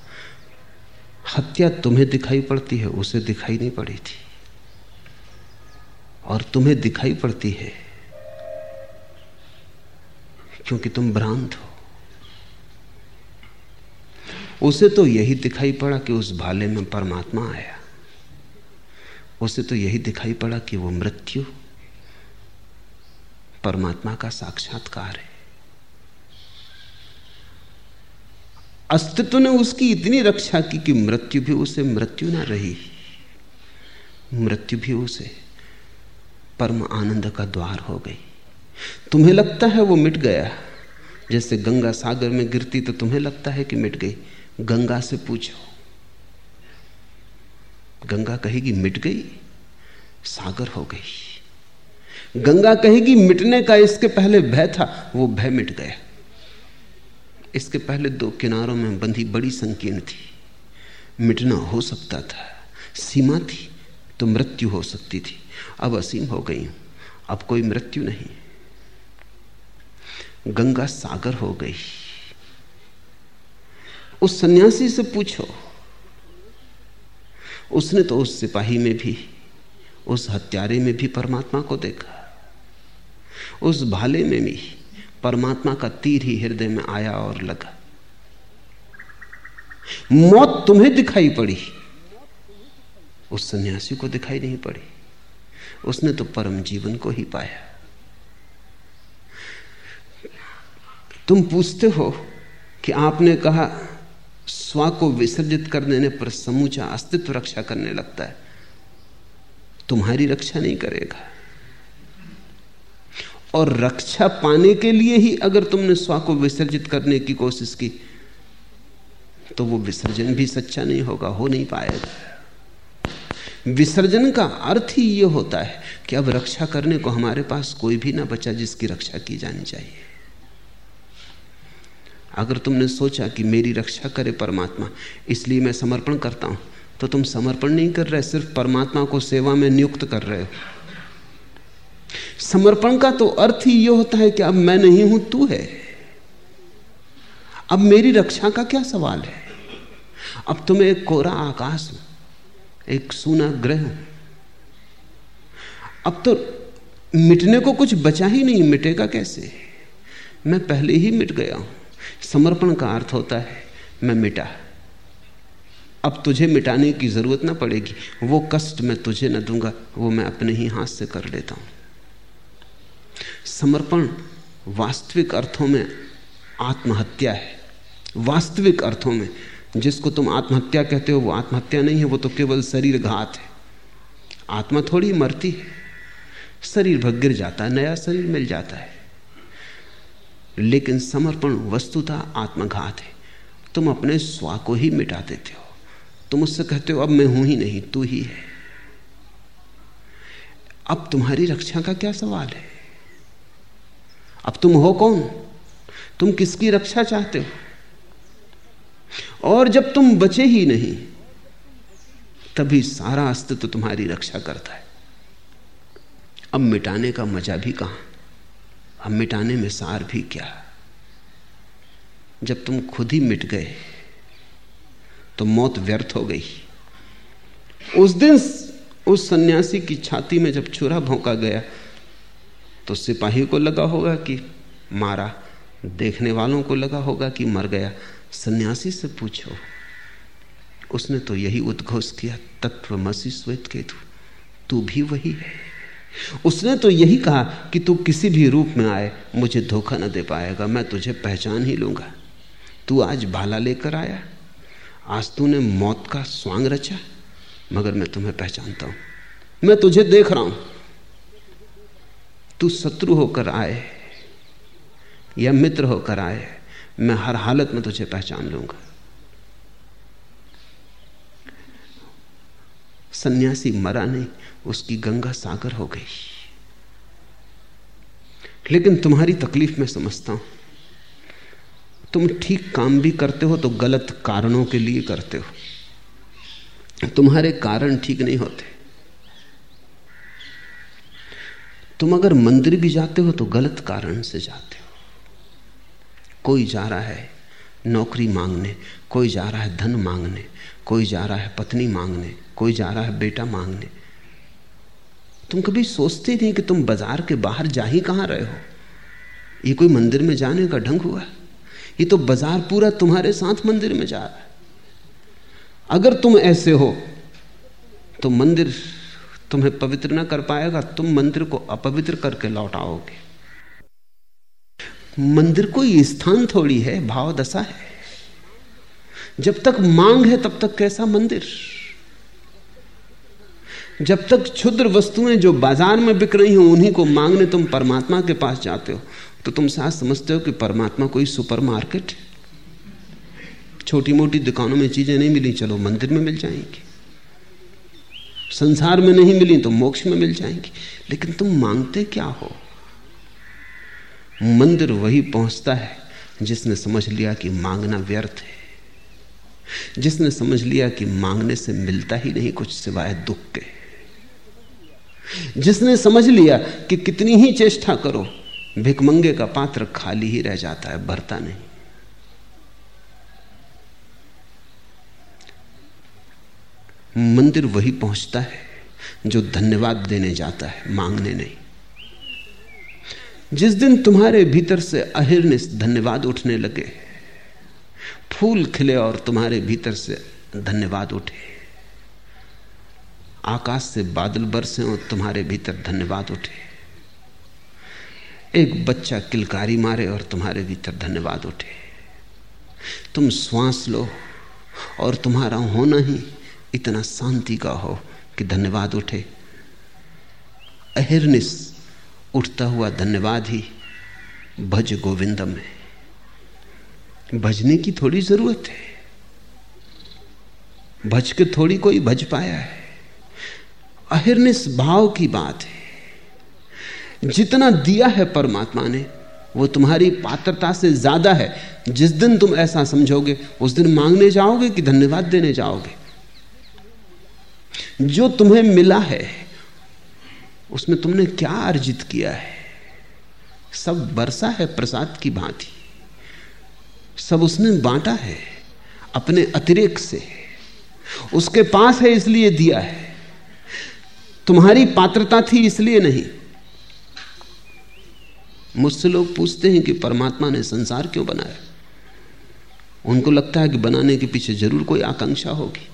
हत्या तुम्हें दिखाई पड़ती है, उसे दिखाई नहीं पड़ी थी। और तुम्हें दिखाई पड़ती है, क्योंकि तुम भ्रांत हो। उसे तो यही दिखाई पड़ा कि उस भाले में परमात्मा आया। उसे तो यही दिखाई पड़ा कि वो मृत्यु परमात्मा का साक्षात्कार है। अस्तित्व ने उसकी इतनी रक्षा की कि मृत्यु भी उसे, मृत्यु ना रही। मृत्यु भी उसे। परम आनंद का द्वार हो गई। तुम्हें लगता है वो मिट गया? जैसे गंगा सागर में गिरती तो तुम्हें लगता है कि मिट गई? गंगा से पूछो। गंगा कहेगी, मिट गई, सागर हो गई। गंगा कहेगी, मिटने का इसके पहले भय था, वो भय मिट गया। इसके पहले दो किनारों में बंधी बड़ी संकीर्ण थी। मिटना हो सकता था, सीमा थी तो मृत्यु हो सकती थी। अब असीम हो गई हूँ, अब कोई मृत्यु नहीं। गंगा सागर हो गई। उस सन्यासी से पूछो। उसने तो उस सिपाही में भी, उस हत्यारे में भी परमात्मा को देखा। उस भाले में भी परमात्मा का तीर ही हृदय में आया और लगा। मौत तुम्हें दिखाई पड़ी। उस सन्यासी को दिखाई नहीं पड़ी। उसने तो परम जीवन को ही पाया। तुम पूछते हो कि आपने कहा स्व को विसर्जित कर देने पर समूचा अस्तित्व रक्षा करने लगता है। तुम्हारी रक्षा नहीं करेगा। और रक्षा पाने के लिए ही अगर तुमने स्व को विसर्जित करने की कोशिश की तो वो विसर्जन भी सच्चा नहीं होगा, हो नहीं पाएगा। विसर्जन का अर्थ ही ये होता है कि अब रक्षा करने को हमारे पास कोई भी ना बचा जिसकी रक्षा की जानी चाहिए। अगर तुमने सोचा कि मेरी रक्षा करे परमात्मा, इसलिए मैं समर्पण करता हूँ तो तुम समर्पण नहीं कर रहे, सिर्फ़ परमात्मा को सेवा में नियुक्त कर रहे हो। समर्पण का तो अर्थ ही यह होता है कि अब मैं नहीं हूँ, तू है। अब मेरी रक्षा का क्या सवाल है? अब तुम्हें एक कोरा आकाश हो, एक सूना ग्रह हो। अब तो मिटने को कुछ बचा ही नहीं, मिटेगा कैसे? मैं पहले ही मिट गया हूँ। समर्पण का अर्थ होता है, मैं मिटा। अब तुझे मिटाने की ज़रूरत ना पड़ेगी। वो कष्ट मैं तुझे न दूँगा, वो मैं अपने ही हाथ से कर लेता हूँ। समर्पण वास्तविक अर्थों में आत्महत्या है। वास्तविक अर्थों में, जिसको तुम आत्महत्या कहते हो, वो आत्महत्या नहीं है, वो तो केवल शरीर घात है। आत्मा थोड़ी मरती है। शरीर भग गिर जाता है, नया शरीर मिल जाता है। लेकिन समर्पण वस्तुता आत्मघात है। तुम अपने स्वा को ही मिटा देते हो। तुम उससे कहते हो, अब मैं हूँ ही नहीं, तू ही है। अब तुम्हारी रक्षा का क्या सवाल है? अब तुम हो कौन? तुम किसकी रक्षा चाहते हो? और जब तुम बचे ही नहीं, तभी सारा अस्तित्व तुम्हारी रक्षा करता है। अब मिटाने का मज़ा भी कहाँ? अब मिटाने में सार भी क्या? जब तुम खुद ही मिट गए तो मौत व्यर्थ हो गई। उस दिन उस सन्यासी की छाती में जब छुरा भोंका गया तो सिपाही को लगा होगा कि मारा। देखने वालों को लगा होगा कि मर गया। सन्यासी से पूछो, उसने तो यही उद्घोष किया तत्व मसी श्वेत केतु, तू भी वही है। उसने तो यही कहा कि तू किसी भी रूप में आए, मुझे धोखा न दे पाएगा, मैं तुझे पहचान ही लूँगा। तू आज भाला लेकर आया। आज तूने मौत का स्वांग रचा, मगर मैं तुम्हें पहचानता हूँ। मैं तुझे देख रहा हूँ। तू शत्रु होकर आए या मित्र होकर आए, मैं हर हालत में तुझे पहचान लूँगा। सन्यासी मरा नहीं उसकी गंगा सागर हो गई। लेकिन तुम्हारी तकलीफ़ मैं समझता हूँ। तुम ठीक काम भी करते हो तो गलत कारणों के लिए करते हो। तुम्हारे कारण ठीक नहीं होते। तुम अगर मंदिर भी जाते हो तो गलत कारण से जाते हो। कोई जा रहा है नौकरी मांगने, कोई जा रहा है धन मांगने, कोई जा रहा है पत्नी मांगने, कोई जा रहा है बेटा मांगने तुम कभी सोचते नहीं कि तुम बाज़ार के बाहर जा ही कहाँ रहे हो? ये कोई मंदिर में जाने का ढंग हुआ ये तो बाज़ार पूरा तुम्हारे साथ मंदिर में जा रहा है। अगर तुम ऐसे हो तो मंदिर तुम्हें पवित्र ना कर पाएगा, तुम मंदिर को अपवित्र करके लौट आओगे। मंदिर कोई स्थान थोड़ी है भाव दशा है। जब तक मांग है, तब तक कैसा मंदिर? जब तक क्षुद्र वस्तुएँ जो बाज़ार में बिक रही हो, उन्हीं को मांगने तुम परमात्मा के पास जाते हो तो तुम साथ समझते हो कि परमात्मा कोई सुपर मार्केट छोटी मोटी दुकानों में चीज़ें नहीं मिली, चलो मंदिर में मिल जाएँगी। संसार में नहीं मिली तो मोक्ष में मिल जाएँगी। लेकिन तुम मांगते क्या हो? मंदिर वही पहुँचता है, जिसने समझ लिया कि मांगना व्यर्थ है। जिसने समझ लिया कि मांगने से मिलता ही नहीं, कुछ सिवाय दुख के। जिसने समझ लिया कि कितनी ही चेष्टा करो, भिकमंगे का पात्र खाली ही रह जाता है, भरता नहीं। मंदिर वही पहुँचता है जो धन्यवाद देने जाता है, मांगने नहीं। जिस दिन तुम्हारे भीतर से अहिर्निश धन्यवाद उठने लगे, फूल खिले और तुम्हारे भीतर से धन्यवाद उठे। आकाश से बादल बरसे और तुम्हारे भीतर धन्यवाद उठे। एक बच्चा किलकारी मारे और तुम्हारे भीतर धन्यवाद उठे। तुम श्वास लो और तुम्हारा होना ही इतना शांति का हो कि धन्यवाद उठे। अहिर्निस उठता हुआ धन्यवाद ही भज गोविंदम है। भजने की थोड़ी ज़रूरत है। भज के थोड़ी कोई भज पाया है। अहिर्निस भाव की बात है। जितना दिया है परमात्मा ने, वो तुम्हारी पात्रता से ज़्यादा है। जिस दिन तुम ऐसा समझोगे, उस दिन मांगने जाओगे कि धन्यवाद देने जाओगे। जो तुम्हें मिला है, उसमें तुमने क्या अर्जित किया है? सब वर्षा है प्रसाद की भांति। सब उसने बांटा है अपने अतिरेक से। उसके पास है, इसलिए दिया है। तुम्हारी पात्रता थी इसलिए नहीं। मुझसे लोग पूछते हैं कि परमात्मा ने संसार क्यों बनाया? उनको लगता है कि बनाने के पीछे ज़रूर कोई आकांक्षा होगी।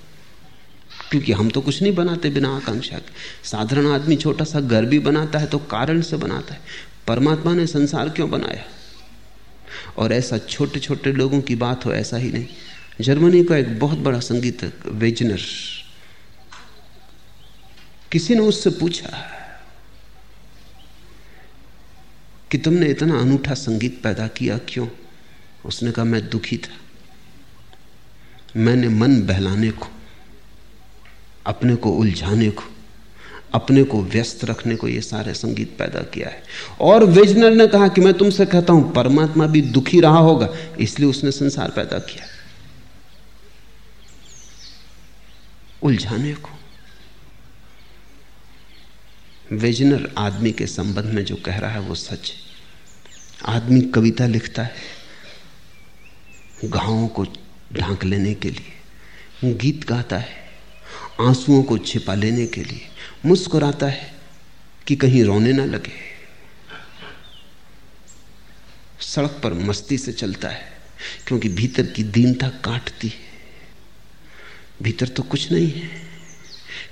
क्योंकि हम तो कुछ नहीं बनाते बिना आकांक्षा के। साधारण आदमी छोटा सा घर भी बनाता है तो कारण से बनाता है। परमात्मा ने संसार क्यों बनाया? और ऐसा छोटे छोटे लोगों की बात हो, ऐसा ही नहीं। जर्मनी का एक बहुत बड़ा संगीत वेजनर किसी ने उससे पूछा कि तुमने इतना अनूठा संगीत पैदा किया क्यों? उसने कहा, मैं दुखी था। मैंने मन बहलाने को, अपने को उलझाने को, अपने को व्यस्त रखने को ये सारे संगीत पैदा किया है। और वेजनर ने कहा कि मैं तुमसे कहता हूँ, परमात्मा भी दुखी रहा होगा, इसलिए उसने संसार पैदा किया। उलझाने को। वेजनर आदमी के संबंध में जो कह रहा है वो सच है। आदमी कविता लिखता है घावों को ढांक लेने के लिए, गीत गाता है, आंसुओं को छिपा लेने के लिए, मुस्कुराता है कि कहीं रोने ना लगे। सड़क पर मस्ती से चलता है क्योंकि भीतर की दीनता काटती है। भीतर तो कुछ नहीं है,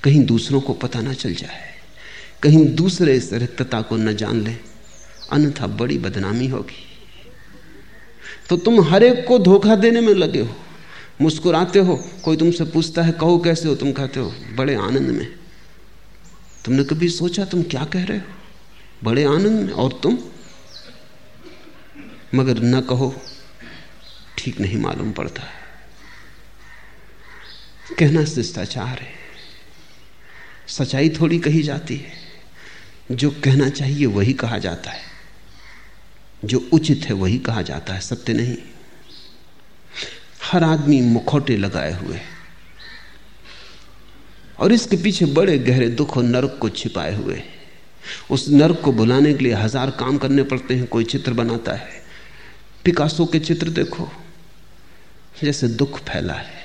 कहीं दूसरों को पता ना चल जाए। कहीं दूसरे इस रिक्तता को न जान ले। अन्यथा बड़ी बदनामी होगी। तो तुम हर एक को धोखा देने में लगे हो। मुस्कुराते हो, कोई तुमसे पूछता है, कहो कैसे हो, तुम कहते हो, बड़े आनंद में। तुमने कभी सोचा तुम क्या कह रहे हो? बड़े आनंद में, और तुम? मगर न कहो, ठीक नहीं मालूम पड़ता। कहना शिष्टाचार है। सच्चाई थोड़ी कही जाती है। जो कहना चाहिए वही कहा जाता है। जो उचित है वही कहा जाता है, सत्य नहीं। हर आदमी मुखौटे लगाए हुए और इसके पीछे बड़े गहरे दुख और नरक को छिपाए हुए उस नरक को बुलाने के लिए हज़ार काम करने पड़ते हैं, कोई चित्र बनाता है। पिकासो के चित्र देखो, जैसे दुख फैला है।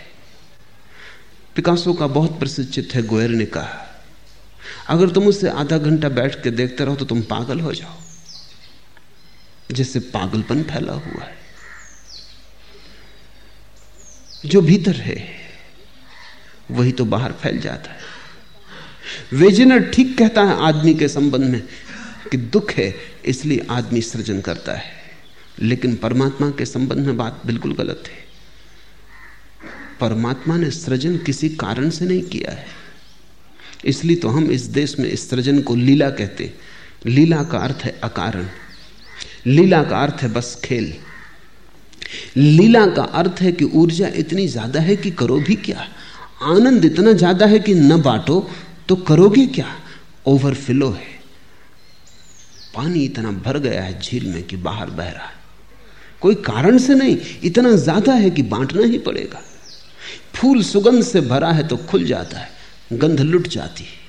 पिकासो का बहुत प्रसिद्ध चित्र है गोयर ने कहा अगर तुम उससे आधा घंटा बैठ के देखते रहो तो तुम पागल हो जाओ। जैसे पागलपन फैला हुआ है। जो भीतर है, वही तो बाहर फैल जाता है। वेजनर ठीक कहता है आदमी के संबंध में कि दुख है, इसलिए आदमी सृजन करता है। लेकिन परमात्मा के संबंध में बात बिल्कुल गलत है। परमात्मा ने सृजन किसी कारण से नहीं किया है। इसलिए तो हम इस देश में इस सृजन को लीला कहते लीला का अर्थ है अकारण। लीला का अर्थ है बस खेल। लीला का अर्थ है कि ऊर्जा इतनी ज़्यादा है कि करो भी क्या? आनंद इतना ज़्यादा है कि न बांटो तो करोगे क्या? ओवरफ्लो है। पानी इतना भर गया है झील में कि बाहर बह रहा है। कोई कारण से नहीं, इतना ज़्यादा है कि बांटना ही पड़ेगा। फूल सुगंध से भरा है तो खुल जाता है। गंध लुट जाती है।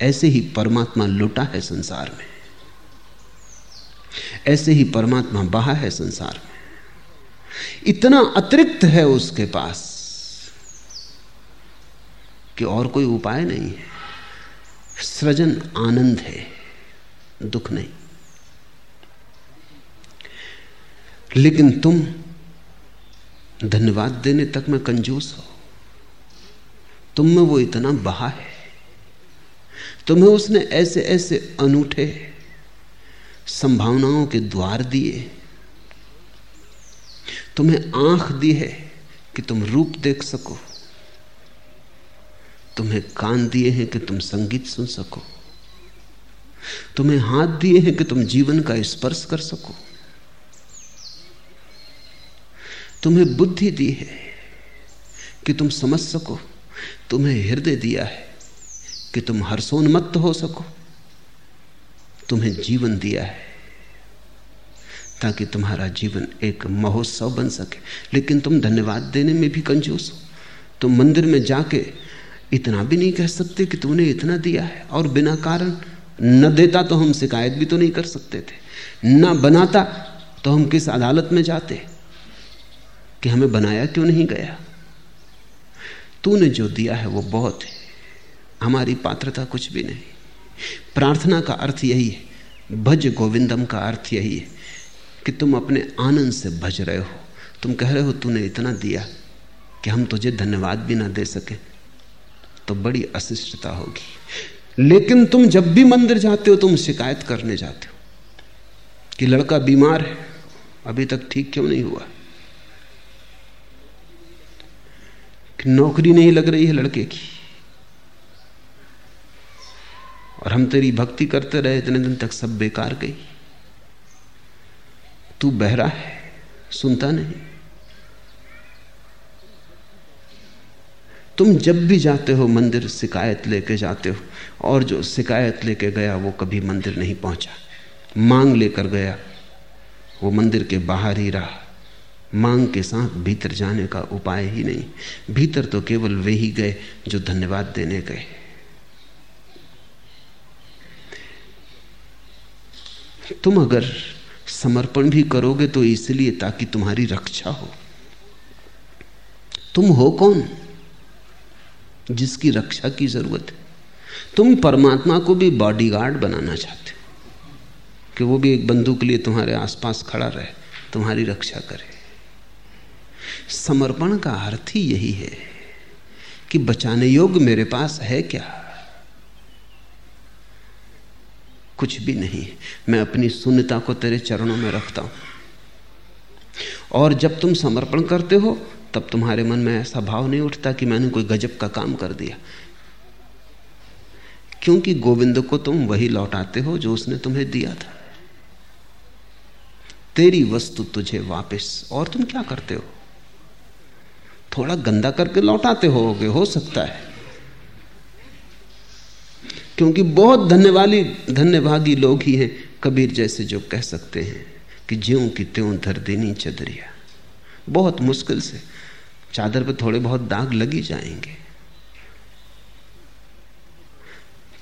ऐसे ही परमात्मा लुटा है संसार में। ऐसे ही परमात्मा बहा है संसार में। इतना अतिरिक्त है उसके पास कि और कोई उपाय नहीं है। सृजन आनंद है, दुख नहीं। लेकिन तुम धन्यवाद देने तक में कंजूस हो। तुम में वो इतना बहा है। तुम्हें उसने ऐसे ऐसे अनूठे संभावनाओं के द्वार दिए। तुम्हें आँख दी है कि तुम रूप देख सको। तुम्हें कान दिए हैं कि तुम संगीत सुन सको। तुम्हें हाथ दिए हैं कि तुम जीवन का स्पर्श कर सको। तुम्हें बुद्धि दी है कि तुम समझ सको। तुम्हें हृदय दिया है कि तुम हर्षोन्मत्त हो सको। तुम्हें जीवन दिया है ताकि तुम्हारा जीवन एक महोत्सव बन सके। लेकिन तुम धन्यवाद देने में भी कंजूस हो। तुम मंदिर में जाके इतना भी नहीं कह सकते कि तुमने इतना दिया है और बिना कारण न देता तो हम शिकायत भी तो नहीं कर सकते थे। न बनाता तो हम किस अदालत में जाते कि हमें बनाया क्यों नहीं गया? तूने जो दिया है वो बहुत है। हमारी पात्रता कुछ भी नहीं। प्रार्थना का अर्थ यही है। भज गोविंदम का अर्थ यही है कि तुम अपने आनंद से भज रहे हो। तुम कह रहे हो, तूने इतना दिया कि हम तुझे धन्यवाद भी ना दे सके। तो बड़ी अशिष्टता होगी। लेकिन तुम जब भी मंदिर जाते हो, तुम शिकायत करने जाते हो कि लड़का बीमार है। अभी तक ठीक क्यों नहीं हुआ? कि नौकरी नहीं लग रही है लड़के की। और हम तेरी भक्ति करते रहे इतने दिन तक सब बेकार गई। तू बहरा है, सुनता नहीं। तुम जब भी जाते हो मंदिर शिकायत लेके जाते हो, और जो शिकायत लेके गया वो कभी मंदिर नहीं पहुँचा। मांग लेकर गया, वो मंदिर के बाहर ही रहा। मांग के साथ भीतर जाने का उपाय ही नहीं। भीतर तो केवल वे ही गए जो धन्यवाद देने गए। तुम अगर समर्पण भी करोगे तो इसलिए ताकि तुम्हारी रक्षा हो। तुम हो कौन? जिसकी रक्षा की ज़रूरत है। तुम परमात्मा को भी बॉडीगार्ड बनाना चाहते हो। कि वो भी एक बंदूक लिए तुम्हारे आसपास खड़ा रहे, तुम्हारी रक्षा करे। समर्पण का अर्थ ही यही है कि बचाने योग्य मेरे पास है क्या? कुछ भी नहीं। मैं अपनी शून्यता को तेरे चरणों में रखता हूँ। और जब तुम समर्पण करते हो, तब तुम्हारे मन में ऐसा भाव नहीं उठता कि मैंने कोई गजब का काम कर दिया। क्योंकि गोविंद को तुम वही लौटाते हो जो उसने तुम्हें दिया था। तेरी वस्तु तुझे वापस, और तुम क्या करते हो? थोड़ा गंदा करके लौटाते होगे, हो सकता है। क्योंकि बहुत धन्यवादी धन्यभागी लोग ही हैं कबीर जैसे जो कह सकते हैं कि ज्यों की त्यों धर देनी चदरिया। बहुत मुश्किल से, चादर पर थोड़े बहुत दाग लगी जाएँगे।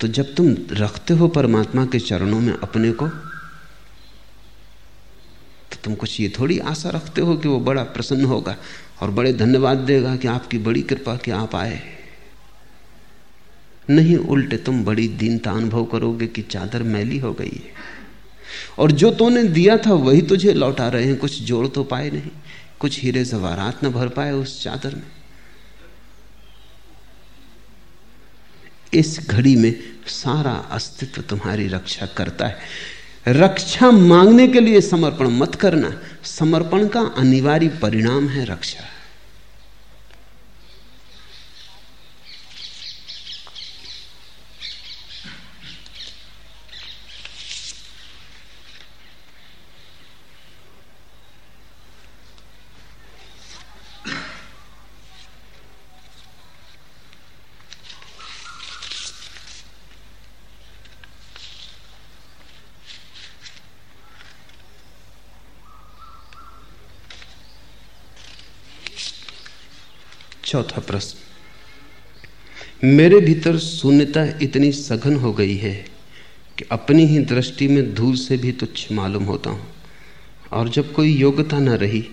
तो जब तुम रखते हो परमात्मा के चरणों में अपने को तो तुम कुछ ये थोड़ी आशा रखते हो कि वो बड़ा प्रसन्न होगा। और बड़े धन्यवाद देगा कि आपकी बड़ी कृपा कि आप आए। नहीं उल्टे तुम बड़ी दीनता अनुभव करोगे कि चादर मैली हो गई है। और जो तूने दिया था वही तुझे लौटा रहे हैं। कुछ जोड़ तो पाए नहीं। कुछ हीरे जवारात न भर पाए उस चादर में। इस घड़ी में सारा अस्तित्व तुम्हारी रक्षा करता है। रक्षा मांगने के लिए समर्पण मत करना। समर्पण का अनिवार्य परिणाम है रक्षा। चौथा प्रश्न। मेरे भीतर शून्यता इतनी सघन हो गई है कि अपनी ही दृष्टि में धूल से भी तुच्छ मालूम होता हूँ। और जब कोई योग्यता न रही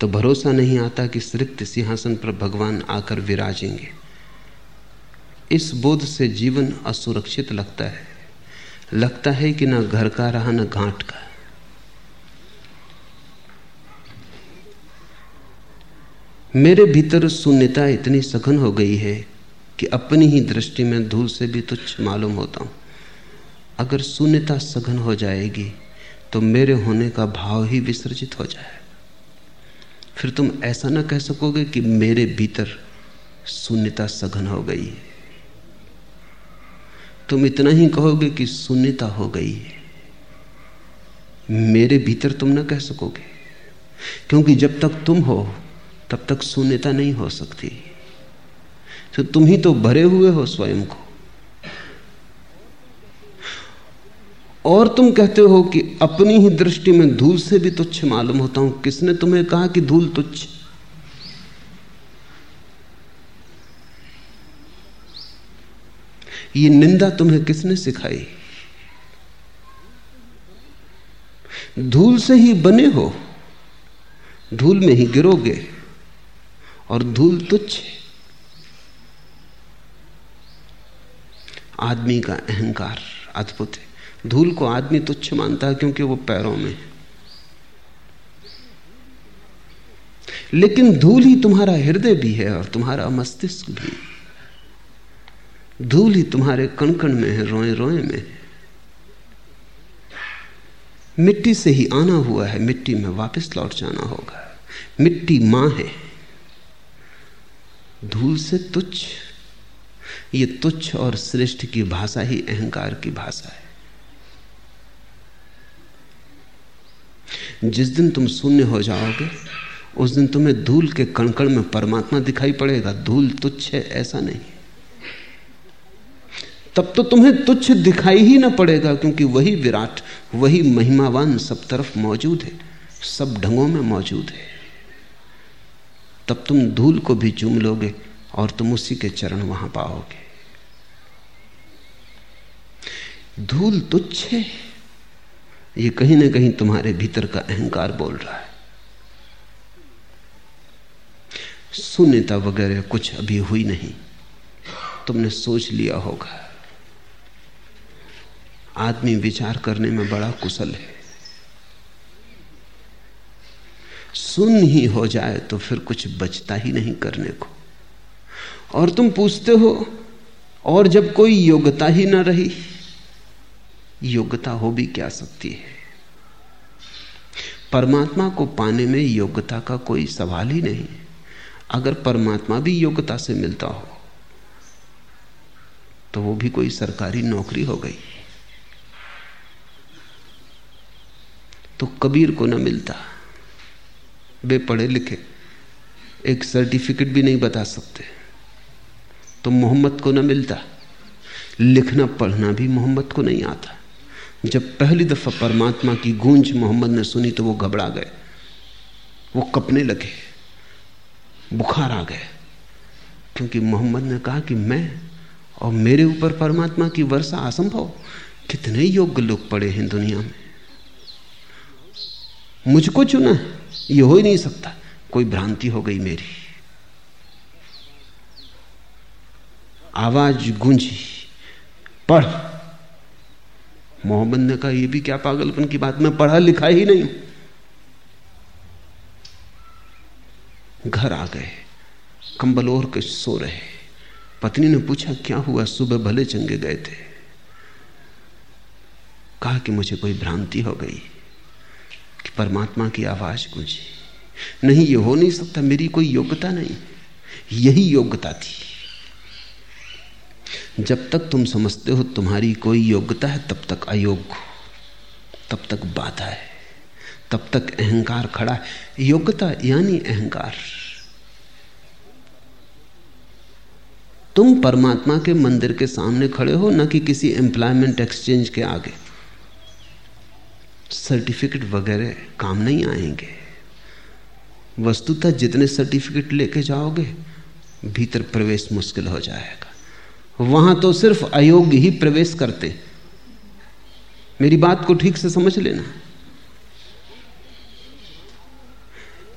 तो भरोसा नहीं आता कि रिक्त सिंहासन पर भगवान आकर विराजेंगे। इस बोध से जीवन असुरक्षित लगता है। लगता है कि ना घर का रहा, न घाट का। मेरे भीतर शून्यता इतनी सघन हो गई है कि अपनी ही दृष्टि में धूल से भी तुच्छ मालूम होता हूँ। अगर शून्यता सघन हो जाएगी तो मेरे होने का भाव ही विसर्जित हो जाए। फिर तुम ऐसा ना कह सकोगे कि मेरे भीतर शून्यता सघन हो गई है। तुम इतना ही कहोगे कि शून्यता हो गई है। मेरे भीतर तुम ना कह सकोगे, क्योंकि जब तक तुम हो तब तक शून्यता नहीं हो सकती। तो तुम ही तो भरे हुए हो स्वयं को। और तुम कहते हो कि अपनी ही दृष्टि में धूल से भी तुच्छ मालूम होता हूँ। किसने तुम्हें कहा कि धूल तुच्छ? ये निंदा तुम्हें किसने सिखाई? धूल से ही बने हो, धूल में ही गिरोगे। और धूल तुच्छ है। आदमी का अहंकार अद्भुत है। धूल को आदमी तुच्छ मानता है क्योंकि वो पैरों में है। लेकिन धूल ही तुम्हारा हृदय भी है और तुम्हारा मस्तिष्क भी धूल ही तुम्हारे कणकण में है रोए रोए में है। मिट्टी से ही आना हुआ है, मिट्टी में वापस लौट जाना होगा। मिट्टी माँ है। धूल से तुच्छ। ये तुच्छ और श्रेष्ठ की भाषा ही अहंकार की भाषा है। जिस दिन तुम शून्य हो जाओगे, उस दिन तुम्हें धूल के कणकण में परमात्मा दिखाई पड़ेगा। धूल तुच्छ है, ऐसा नहीं। तब तो तुम्हें तुच्छ दिखाई ही ना पड़ेगा, क्योंकि वही विराट, वही महिमावान सब तरफ़ मौजूद है, सब ढंगों में मौजूद है। तब तुम धूल को भी चूम लोगे और तुम उसी के चरण वहाँ पाओगे। धूल तुच्छ है। ये कहीं ना कहीं तुम्हारे भीतर का अहंकार बोल रहा है। शून्यता वगैरह कुछ अभी हुई नहीं। तुमने सोच लिया होगा। आदमी विचार करने में बड़ा कुशल है। सुन ही हो जाए तो फिर कुछ बचता ही नहीं करने को। और तुम पूछते हो, और जब कोई योग्यता ही ना रही, योग्यता हो भी क्या सकती है? परमात्मा को पाने में योग्यता का कोई सवाल ही नहीं। अगर परमात्मा भी योग्यता से मिलता हो तो वो भी कोई सरकारी नौकरी हो गई। तो कबीर को न मिलता। वे पढ़े लिखे। एक सर्टिफिकेट भी नहीं बता सकते। तो मोहम्मद को न मिलता। लिखना, पढ़ना भी मोहम्मद को नहीं आता। जब पहली दफ़ा परमात्मा की गूंज मोहम्मद ने सुनी तो वो घबरा गए। वो कपने लगे। बुखार आ गए। क्योंकि मोहम्मद ने कहा कि मैं और मेरे ऊपर परमात्मा की वर्षा असंभव। कितने योग्य लोग पड़े हैं दुनिया में। मुझको चुना है। ये हो ही नहीं सकता। कोई भ्रांति हो गई मेरी। आवाज़ गूंजी। पढ़। मोहम्मद ने कहा यह भी क्या पागलपन की बात? मैं पढ़ा लिखा ही नहीं घर आ गए। कंबल ओढ़ के सो रहे। पत्नी ने पूछा, क्या हुआ? सुबह भले चंगे गए थे? कहा कि, मुझे कोई भ्रांति हो गई। कि परमात्मा की आवाज़ गूंजी नहीं, ये हो नहीं सकता, मेरी कोई योग्यता नहीं। यही योग्यता थी। जब तक तुम समझते हो तुम्हारी कोई योग्यता है, तब तक अयोग्य तब तक बाधा है। तब तक अहंकार खड़ा है। योग्यता यानी अहंकार। तुम परमात्मा के मंदिर के सामने खड़े हो, न कि किसी एम्प्लॉयमेंट एक्सचेंज के आगे। सर्टिफिकेट वगैरह काम नहीं आएँगे। वस्तुतः जितने सर्टिफिकेट लेके जाओगे, भीतर प्रवेश मुश्किल हो जाएगा। वहाँ तो सिर्फ़ अयोग्य ही प्रवेश करते। मेरी बात को ठीक से समझ लेना।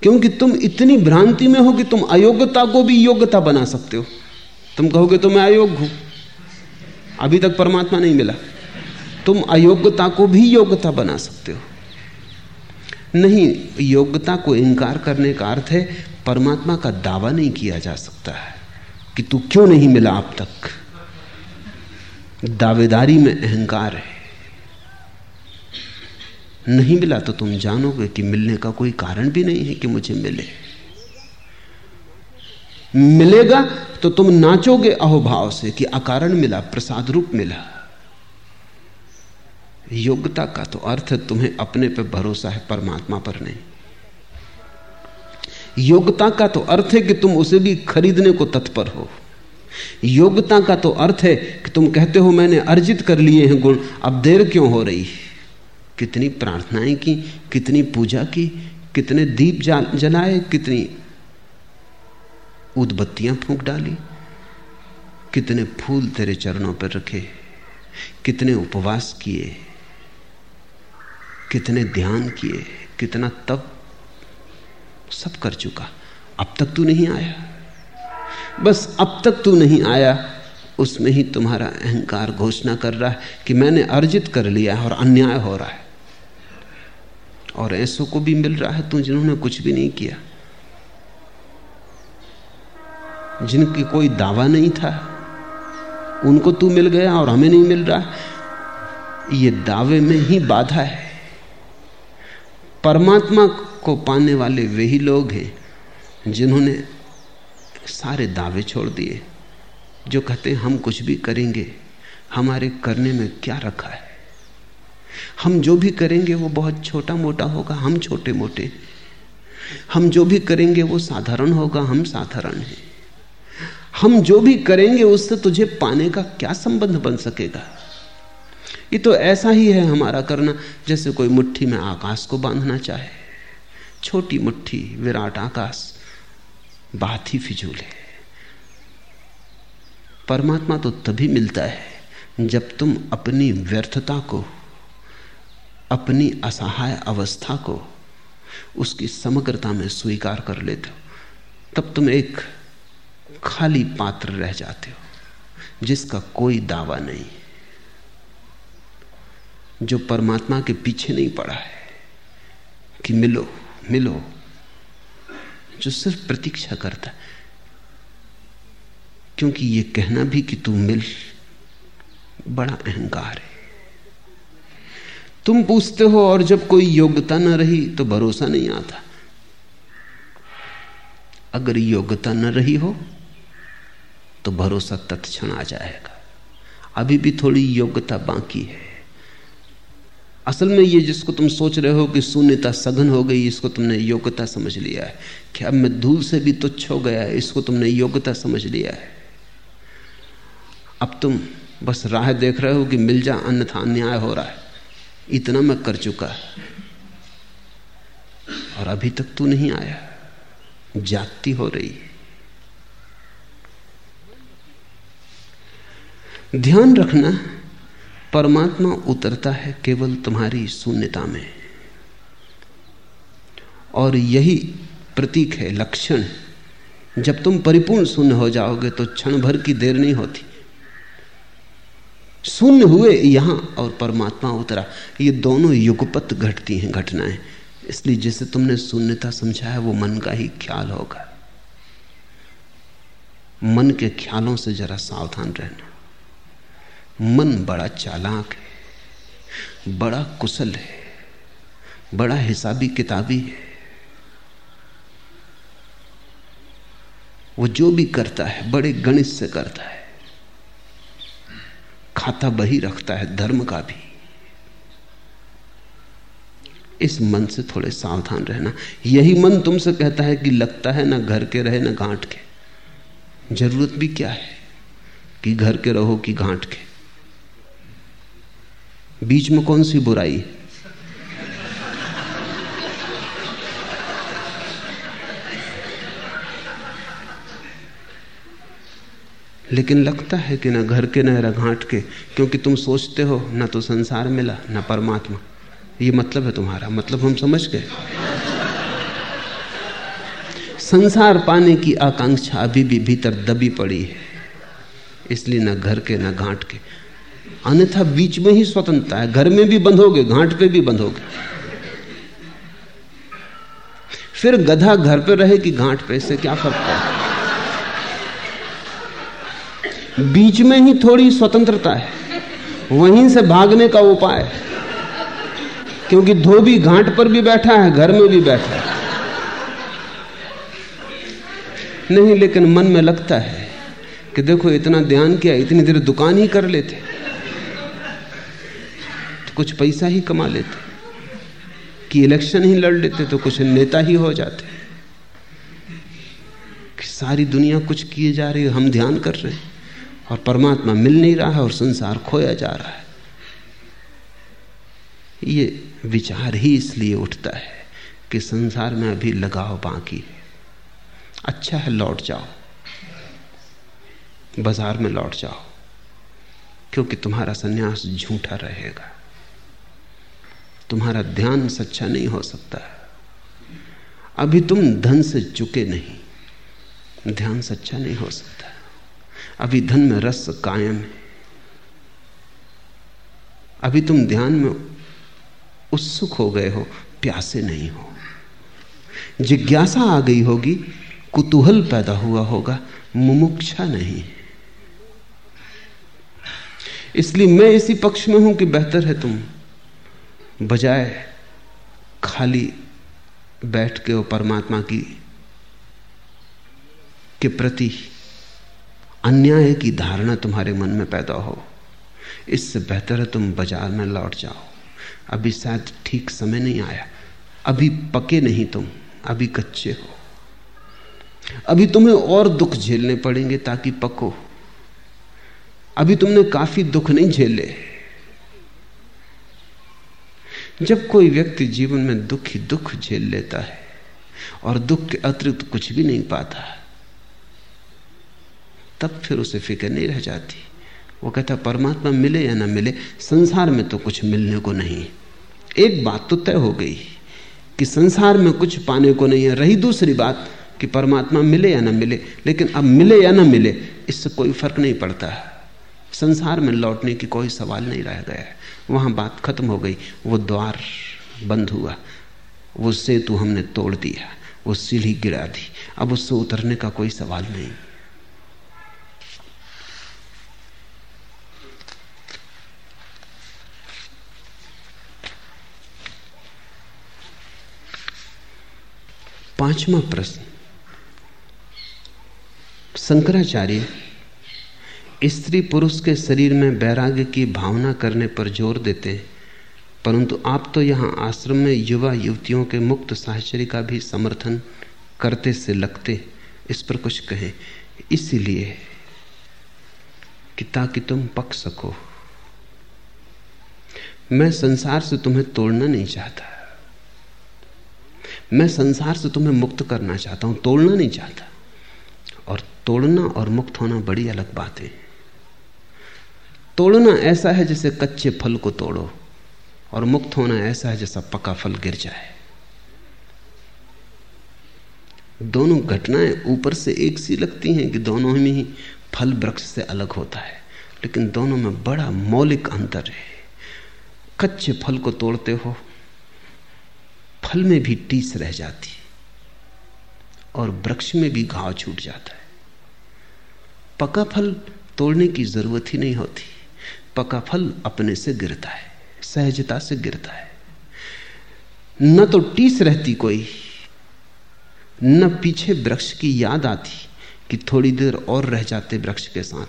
क्योंकि तुम इतनी भ्रांति में हो कि तुम अयोग्यता को भी योग्यता बना सकते हो। तुम कहोगे तो मैं अयोग्य हूँ। अभी तक परमात्मा नहीं मिला। तुम अयोग्यता को भी योग्यता बना सकते हो। नहीं, योग्यता को इनकार करने का अर्थ है, परमात्मा का दावा नहीं किया जा सकता है कि तू क्यों नहीं मिला अब तक। दावेदारी में अहंकार है। नहीं मिला तो तुम जानोगे कि मिलने का कोई कारण भी नहीं है कि मुझे मिले। मिलेगा तो तुम नाचोगे अहोभाव से कि अकारण मिला, प्रसाद रूप मिला। योग्यता का तो अर्थ है तुम्हें अपने पे भरोसा है, परमात्मा पर नहीं। योग्यता का तो अर्थ है कि तुम उसे भी खरीदने को तत्पर हो। योग्यता का तो अर्थ है कि तुम कहते हो, मैंने अर्जित कर लिए हैं गुण, अब देर क्यों हो रही कितनी प्रार्थनाएँ की, कितनी पूजा की, कितने दीप जलाए, कितनी उदबत्तियाँ फूंक डाली, कितने फूल तेरे चरणों पर रखे, कितने उपवास किए। कितने ध्यान किए, कितना तप, सब कर चुका। अब तक तू नहीं आया। बस अब तक तू नहीं आया, उसमें ही तुम्हारा अहंकार घोषणा कर रहा है कि मैंने अर्जित कर लिया है और अन्याय हो रहा है। और ऐसों को भी मिल रहा है तू जिन्होंने कुछ भी नहीं किया। जिनकी कोई दावा नहीं था, उनको तू मिल गया और हमें नहीं मिल रहा। ये दावे में ही बाधा है। परमात्मा को पाने वाले वही लोग हैं जिन्होंने सारे दावे छोड़ दिए, जो कहते हैं, हम कुछ भी करेंगे, हमारे करने में क्या रखा है? हम जो भी करेंगे, वो बहुत छोटा मोटा होगा, हम छोटे मोटे हम जो भी करेंगे, वो साधारण होगा, हम साधारण हैं। हम जो भी करेंगे, उससे तुझे पाने का क्या संबंध बन सकेगा? ये तो ऐसा ही है हमारा करना, जैसे कोई मुट्ठी में आकाश को बांधना चाहे। छोटी मुट्ठी, विराट आकाश, बात ही फिजूल है। परमात्मा तो तभी मिलता है, जब तुम अपनी व्यर्थता को, अपनी असहाय अवस्था को, उसकी समग्रता में स्वीकार कर लेते हो। तब तुम एक खाली पात्र रह जाते हो, जिसका कोई दावा नहीं। जो परमात्मा के पीछे नहीं पड़ा है, कि मिलो मिलो, जो सिर्फ़ प्रतीक्षा करता है। क्योंकि ये कहना भी कि तू मिल, बड़ा अहंकार है। तुम पूछते हो और जब कोई योग्यता ना रही तो भरोसा नहीं आता। अगर योग्यता न रही हो तो भरोसा तत्क्षण आ जाएगा। अभी भी थोड़ी योग्यता बाकी है। असल में ये जिसको तुम सोच रहे हो कि शून्यता सघन हो गई, इसको तुमने योग्यता समझ लिया है। कि अब मैं धूल से भी तुच्छ हो गया है, इसको तुमने योग्यता समझ लिया है। अब तुम बस राह देख रहे हो कि मिल जा, अन्यथा अन्याय हो रहा है। इतना मैं कर चुका और अभी तक तू नहीं आया। जाति हो रही ध्यान रखना परमात्मा उतरता है केवल तुम्हारी शून्यता में। और यही प्रतीक है, लक्षण जब तुम परिपूर्ण शून्य हो जाओगे तो क्षण भर की देर नहीं होती। शून्य हुए यहाँ और परमात्मा उतरा। ये दोनों युगपत घटती हैं, घटनाएँ। इसलिए जिसे तुमने शून्यता समझा है, वो मन का ही ख्याल होगा। मन के ख्यालों से जरा सावधान रहना। मन बड़ा चालाक है, बड़ा कुशल है, बड़ा हिसाबी किताबी है। वो जो भी करता है, बड़े गणित से करता है। खाता बही रखता है, धर्म का भी। इस मन से थोड़े सावधान रहना। यही मन तुमसे कहता है कि लगता है ना घर के रहे ना गांठ के। ज़रूरत भी क्या है कि घर के रहो कि गांठ के? बीच में कौन सी बुराई? लेकिन लगता है कि ना घर के न घाट के, क्योंकि तुम सोचते हो ना तो संसार मिला, ना परमात्मा। ये मतलब है तुम्हारा मतलब हम समझ गए। संसार पाने की आकांक्षा अभी भी भीतर दबी पड़ी है, इसलिए ना घर के, ना घाट के। अन्यथा बीच में ही स्वतंत्रता है। घर में भी बंधोगे घाट पे भी बंधोगे फिर गधा घर पे रहे कि घाट पे, इससे क्या फ़र्क पड़ा? बीच में ही थोड़ी स्वतंत्रता है। वहीं से भागने का उपाय क्योंकि धोबी घाट पर भी बैठा है, घर में भी बैठा है। नहीं, लेकिन मन में लगता है कि देखो, इतना ध्यान किया, इतनी देर दुकान ही कर लेते। कुछ पैसा ही कमा लेते। कि इलेक्शन ही लड़ लेते तो कुछ नेता ही हो जाते। कि सारी दुनिया कुछ किए जा रही है, हम ध्यान कर रहे हैं। और परमात्मा मिल नहीं रहा है और संसार खोया जा रहा है। ये विचार ही इसलिए उठता है कि संसार में अभी लगाव बाकी है। अच्छा है, लौट जाओ। बाज़ार में लौट जाओ। क्योंकि तुम्हारा सन्यास झूठा रहेगा। तुम्हारा ध्यान सच्चा नहीं हो सकता। अभी तुम धन से चुके नहीं। ध्यान सच्चा नहीं हो सकता। अभी धन में रस कायम है। अभी तुम ध्यान में उत्सुक हो गए हो, प्यासे नहीं हो। जिज्ञासा आ गई होगी, कुतूहल पैदा हुआ होगा, मुमुक्षा नहीं इसलिए मैं इसी पक्ष में हूँ कि बेहतर है तुम बजाय खाली बैठ के वो परमात्मा की, के प्रति अन्याय की धारणा तुम्हारे मन में पैदा हो, इससे बेहतर है तुम बाज़ार में लौट जाओ। अभी शायद ठीक समय नहीं आया। अभी पके नहीं तुम, अभी कच्चे हो। अभी तुम्हें और दुख झेलने पड़ेंगे ताकि पको। अभी तुमने काफ़ी दुख नहीं झेले। जब कोई व्यक्ति जीवन में दुख ही दुख झेल लेता है और दुख के अतिरिक्त कुछ भी नहीं पाता, तब फिर उसे फ़िक्र नहीं रह जाती। वो कहता, परमात्मा मिले या ना मिले, संसार में तो कुछ मिलने को नहीं। एक बात तो तय हो गई कि संसार में कुछ पाने को नहीं है। रही दूसरी बात कि परमात्मा मिले या ना मिले, लेकिन अब मिले या ना मिले, इससे कोई फ़र्क नहीं पड़ता। संसार में लौटने की कोई सवाल नहीं रह गया है। वहाँ बात खत्म हो गई, वो द्वार बंद हुआ। वो सेतु हमने तोड़ दिया, वो सीढ़ी गिरा दी। अब उससे उतरने का कोई सवाल नहीं। पांचवा प्रश्न। शंकराचार्य स्त्री पुरुष के शरीर में वैराग्य की भावना करने पर ज़ोर देते हैं। परंतु आप तो यहाँ आश्रम में युवा युवतियों के मुक्त साहचर्य का भी समर्थन करते से लगते इस पर कुछ कहें। इसीलिए कि ताकि तुम पक सको। मैं संसार से तुम्हें तोड़ना नहीं चाहता। मैं संसार से तुम्हें मुक्त करना चाहता हूँ, तोड़ना नहीं चाहता। और तोड़ना और मुक्त होना बड़ी अलग बात है। तोड़ना ऐसा है जैसे कच्चे फल को तोड़ो और मुक्त होना ऐसा है जैसा पका फल गिर जाए। दोनों घटनाएँ ऊपर से एक सी लगती हैं कि दोनों में ही फल वृक्ष से अलग होता है, लेकिन दोनों में बड़ा मौलिक अंतर है। कच्चे फल को तोड़ते हो, फल में भी टीस रह जाती और वृक्ष में भी घाव छूट जाता है। पका फल तोड़ने की ज़रूरत ही नहीं होती। पका फल अपने से गिरता है, सहजता से गिरता है। न तो टीस रहती कोई, न पीछे वृक्ष की याद आती कि थोड़ी देर और रह जाते वृक्ष के साथ।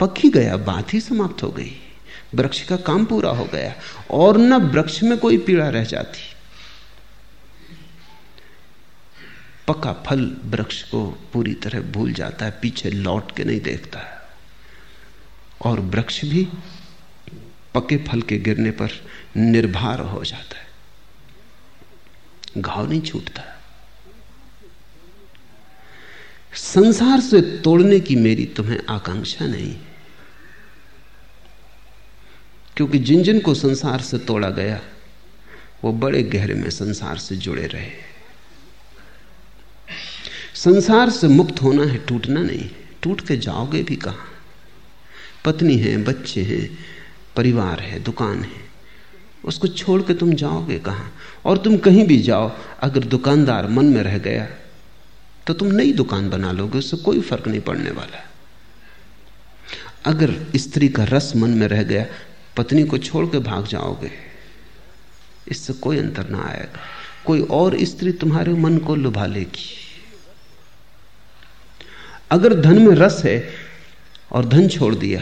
पक ही गया बात ही समाप्त हो गई, वृक्ष का काम पूरा हो गया, और न वृक्ष में कोई पीड़ा रह जाती। पका फल वृक्ष को पूरी तरह भूल जाता है, पीछे लौट के नहीं देखता। है और वृक्ष भी पके फल के गिरने पर निर्भर हो जाता है। घाव नहीं छूटता। संसार से तोड़ने की मेरी तुम्हें आकांक्षा नहीं। क्योंकि जिन जिन को संसार से तोड़ा गया, वो बड़े गहरे में संसार से जुड़े रहे। संसार से मुक्त होना है, टूटना नहीं। टूट के जाओगे भी कहाँ? पत्नी है, बच्चे हैं, परिवार है, दुकान है। उसको छोड़ के तुम जाओगे कहाँ? और तुम कहीं भी जाओ, अगर दुकानदार मन में रह गया तो तुम नई दुकान बना लोगे, उससे कोई फ़र्क नहीं पड़ने वाला। अगर स्त्री का रस मन में रह गया, पत्नी को छोड़ के भाग जाओगे, इससे कोई अंतर ना आएगा। कोई और स्त्री तुम्हारे मन को लुभा लेगी। अगर धन में रस है और धन छोड़ दिया।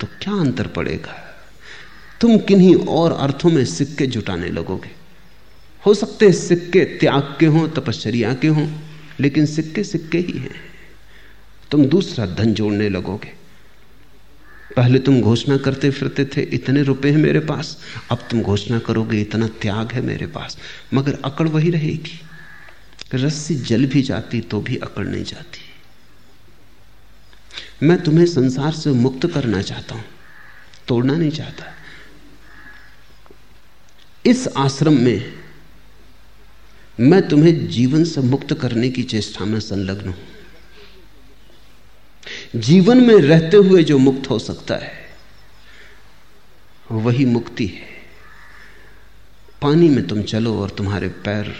तो क्या अंतर पड़ेगा? तुम किन्हीं और अर्थों में सिक्के जुटाने लगोगे। हो सकते हैं सिक्के त्याग के हों, तपश्चर्या के हों, लेकिन सिक्के सिक्के ही हैं। तुम दूसरा धन जोड़ने लगोगे। पहले तुम घोषणा करते फिरते थे, इतने रुपए हैं मेरे पास। अब तुम घोषणा करोगे, इतना त्याग है मेरे पास। मगर अकड़ वही रहेगी। रस्सी जल भी जाती तो भी अकड़ नहीं जाती। मैं तुम्हें संसार से मुक्त करना चाहता हूँ, तोड़ना नहीं चाहता। इस आश्रम में मैं तुम्हें जीवन से मुक्त करने की चेष्टा में संलग्न हूँ। जीवन में रहते हुए जो मुक्त हो सकता है, वही मुक्ति है। पानी में तुम चलो और तुम्हारे पैर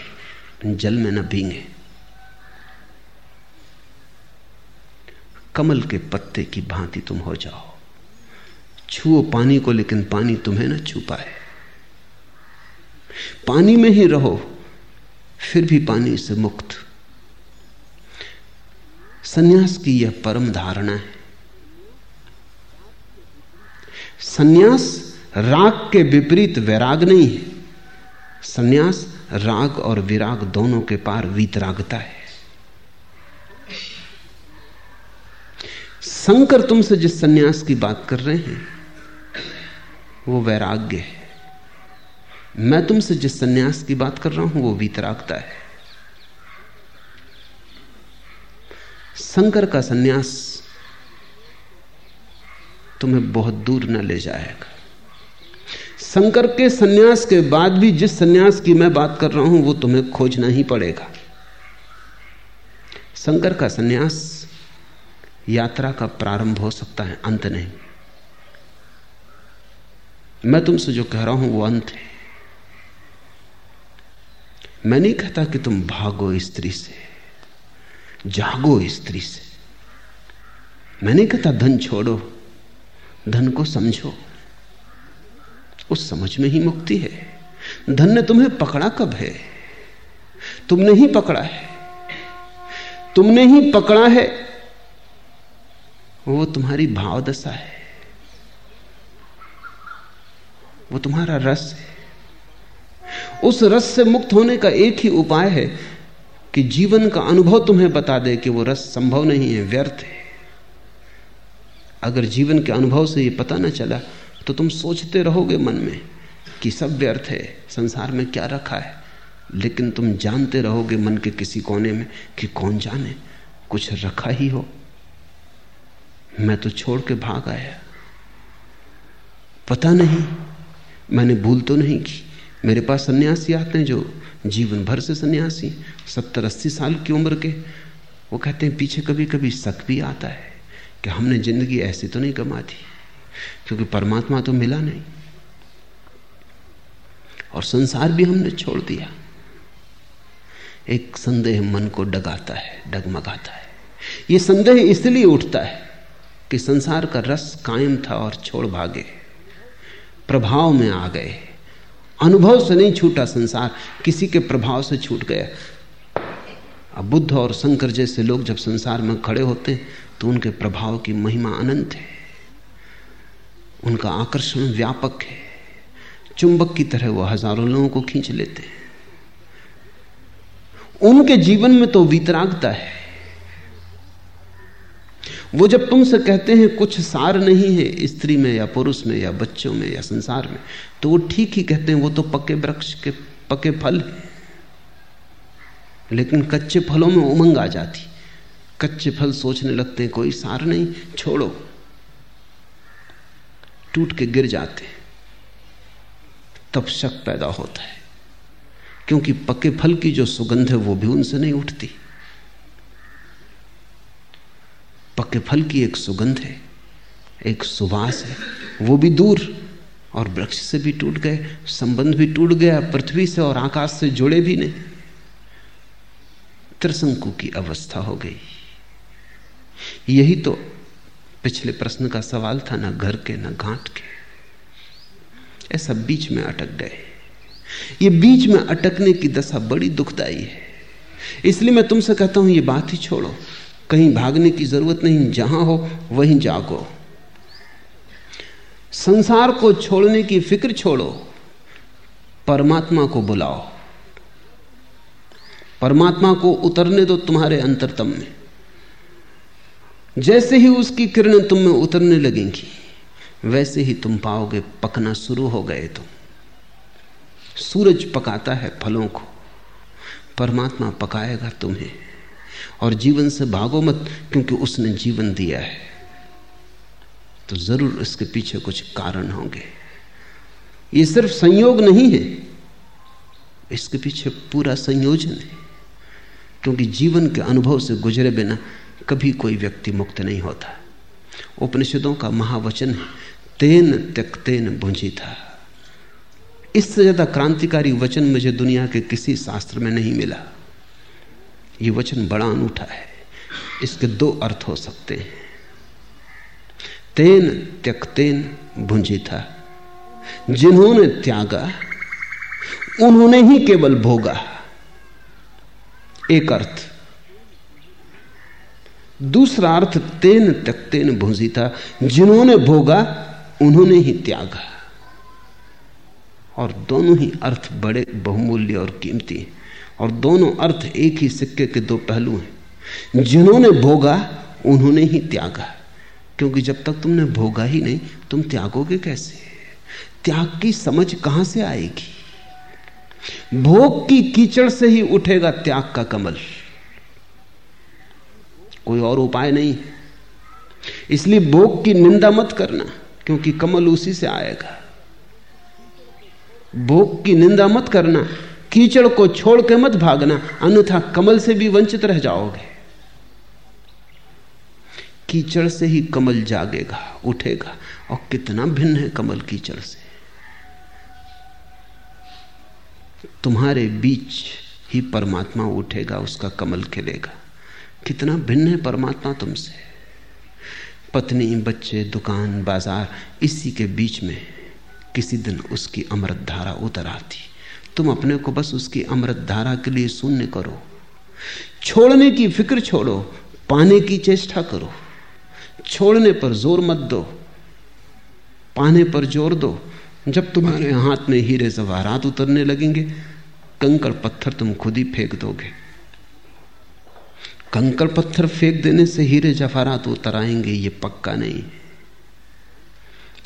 जल में न भींगे। कमल के पत्ते की भांति तुम हो जाओ। छुओ पानी को, लेकिन पानी तुम्हें ना छू पाए पानी में ही रहो, फिर भी पानी से मुक्त। सन्यास की यह परम धारणा है। सन्यास राग के विपरीत वैराग नहीं है। सन्यास राग और विराग दोनों के पार वीतरागता है। शंकर तुमसे जिस सन्यास की बात कर रहे हैं, वो वैराग्य है। मैं तुमसे जिस सन्यास की बात कर रहा हूँ, वो वीतरागता है। शंकर का सन्यास तुम्हें बहुत दूर न ले जाएगा। शंकर के सन्यास के बाद भी जिस सन्यास की मैं बात कर रहा हूँ, वो तुम्हें खोजना ही पड़ेगा। शंकर का सन्यास यात्रा का प्रारंभ हो सकता है, अंत नहीं। मैं तुमसे जो कह रहा हूँ, वो अंत है। मैं नहीं कहता कि तुम भागो स्त्री से, जागो स्त्री से। मैं नहीं कहता धन छोड़ो, धन को समझो। उस समझ में ही मुक्ति है। धन ने तुम्हें पकड़ा कब है? तुमने ही पकड़ा है। तुमने ही पकड़ा है। वो तुम्हारी भाव दशा है। वो तुम्हारा रस है। उस रस से मुक्त होने का एक ही उपाय है कि जीवन का अनुभव तुम्हें बता दे कि वो रस संभव नहीं है, व्यर्थ है। अगर जीवन के अनुभव से ये पता ना चला तो तुम सोचते रहोगे मन में कि सब व्यर्थ है, संसार में क्या रखा है। लेकिन तुम जानते रहोगे मन के किसी कोने में कि कौन जाने, कुछ रखा ही हो। मैं तो छोड़ के भाग आया। पता नहीं, मैंने भूल तो नहीं की। मेरे पास सन्यासी आते हैं जो जीवन भर से सन्यासी, सत्तर अस्सी साल की उम्र के। वो कहते हैं, पीछे कभी कभी शक भी आता है कि हमने ज़िंदगी ऐसी तो नहीं कमा दी, क्योंकि परमात्मा तो मिला नहीं। और संसार भी हमने छोड़ दिया। एक संदेह मन को डगाता है, डगमगाता है। ये संदेह इसलिए उठता है कि संसार का रस कायम था और छोड़ भागे। प्रभाव में आ गए। अनुभव से नहीं छूटा संसार, किसी के प्रभाव से छूट गया। अब बुद्ध और शंकर जैसे लोग जब संसार में खड़े होते तो उनके प्रभाव की महिमा अनंत है। उनका आकर्षण व्यापक है। चुंबक की तरह वह हज़ारों लोगों को खींच लेते हैं। उनके जीवन में तो वितरागता है। वो जब तुमसे कहते हैं, कुछ सार नहीं है स्त्री में या पुरुष में या बच्चों में या संसार में तो वो ठीक ही कहते हैं, वो तो पक्के वृक्ष के, पके फल लेकिन कच्चे फलों में उमंग आ जाती। कच्चे फल सोचने लगते हैं, कोई सार नहीं, छोड़ो। टूट के गिर जाते तब शक पैदा होता है, क्योंकि पके फल की जो सुगंध है, वो भी उनसे नहीं उठती। पक्के फल की एक सुगंध है, एक सुवास है। वो भी दूर, और वृक्ष से भी टूट गए, संबंध भी टूट गया, पृथ्वी से और आकाश से जुड़े भी नहीं। त्रिशंकु की अवस्था हो गई। यही तो पिछले प्रश्न का सवाल था, ना घर के, ना घाट के। ऐसा बीच में अटक गए। ये बीच में अटकने की दशा बड़ी दुखदाई है। इसलिए मैं तुमसे कहता हूँ, ये बात ही छोड़ो। कहीं भागने की ज़रूरत नहीं, जहाँ हो वहीं जागो। संसार को छोड़ने की फ़िक्र छोड़ो, परमात्मा को बुलाओ। परमात्मा को उतरने दो तुम्हारे अंतरतम में। जैसे ही उसकी किरणें तुम में उतरने लगेंगी, वैसे ही तुम पाओगे पकना शुरू हो गए तुम। सूरज पकाता है फलों को, परमात्मा पकाएगा तुम्हें। और जीवन से भागो मत, क्योंकि उसने जीवन दिया है। तो ज़रूर इसके पीछे कुछ कारण होंगे। ये सिर्फ़ संयोग नहीं है, इसके पीछे पूरा संयोजन है। क्योंकि जीवन के अनुभव से गुजरे बिना कभी कोई व्यक्ति मुक्त नहीं होता। उपनिषदों का महावचन है, तेन त्यक्तेन भुंजी था। इससे ज़्यादा क्रांतिकारी वचन मुझे दुनिया के किसी शास्त्र में नहीं मिला। ये वचन बड़ा अनूठा है। इसके दो अर्थ हो सकते हैं। तेन त्यक्तेन भुंजी था जिन्होंने त्यागा, उन्होंने ही केवल भोगा। एक अर्थ। दूसरा अर्थ, तेन त्यक्तेन भुंजी था जिन्होंने भोगा, उन्होंने ही त्यागा। और दोनों ही अर्थ बड़े बहुमूल्य और कीमती हैं। और दोनों अर्थ एक ही सिक्के के दो पहलू हैं। जिन्होंने भोगा, उन्होंने ही त्यागा। क्योंकि जब तक तुमने भोगा ही नहीं, तुम त्यागोगे कैसे? त्याग की समझ कहाँ से आएगी? भोग की कीचड़ से ही उठेगा त्याग का कमल। कोई और उपाय नहीं इसलिए भोग की निंदा मत करना, क्योंकि कमल उसी से आएगा। भोग की निंदा मत करना। कीचड़ को छोड़ के मत भागना, अन्यथा कमल से भी वंचित रह जाओगे। कीचड़ से ही कमल जागेगा, उठेगा, और कितना भिन्न है कमल कीचड़ से। तुम्हारे बीच ही परमात्मा उठेगा, उसका कमल खिलेगा। कितना भिन्न है परमात्मा तुमसे। पत्नी, बच्चे, दुकान, बाज़ार, इसी के बीच में किसी दिन उसकी अमृत धारा उतर आती। तुम अपने को बस उसकी अमृत धारा के लिए शून्य करो। छोड़ने की फ़िक्र छोड़ो, पाने की चेष्टा करो। छोड़ने पर ज़ोर मत दो, पाने पर ज़ोर दो। जब तुम्हारे हाथ में हीरे जवाहरात उतरने लगेंगे, कंकड़ पत्थर तुम खुद ही फेंक दोगे। कंकड़ पत्थर फेंक देने से हीरे जवाहरात उतर आएँगे, ये पक्का नहीं।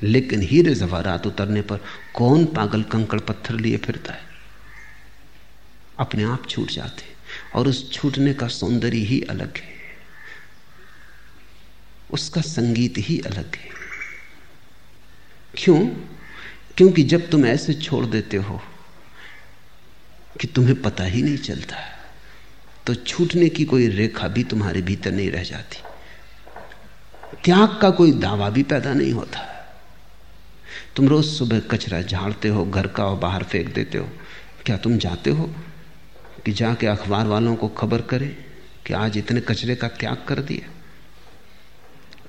लेकिन हीरे जवाहरात उतरने पर कौन पागल कंकड़ पत्थर लिए फिरता है? अपने आप छूट जाते और उस छूटने का सौंदर्य ही अलग है। उसका संगीत ही अलग है। क्यों? क्योंकि जब तुम ऐसे छोड़ देते हो कि तुम्हें पता ही नहीं चलता तो छूटने की कोई रेखा भी तुम्हारे भीतर नहीं रह जाती। त्याग का कोई दावा भी पैदा नहीं होता। तुम रोज सुबह कचरा झाड़ते हो, घर का और बाहर फेंक देते हो। क्या तुम जाते हो? कि जाके अखबार वालों को खबर करें कि आज इतने कचरे का त्याग कर दिया।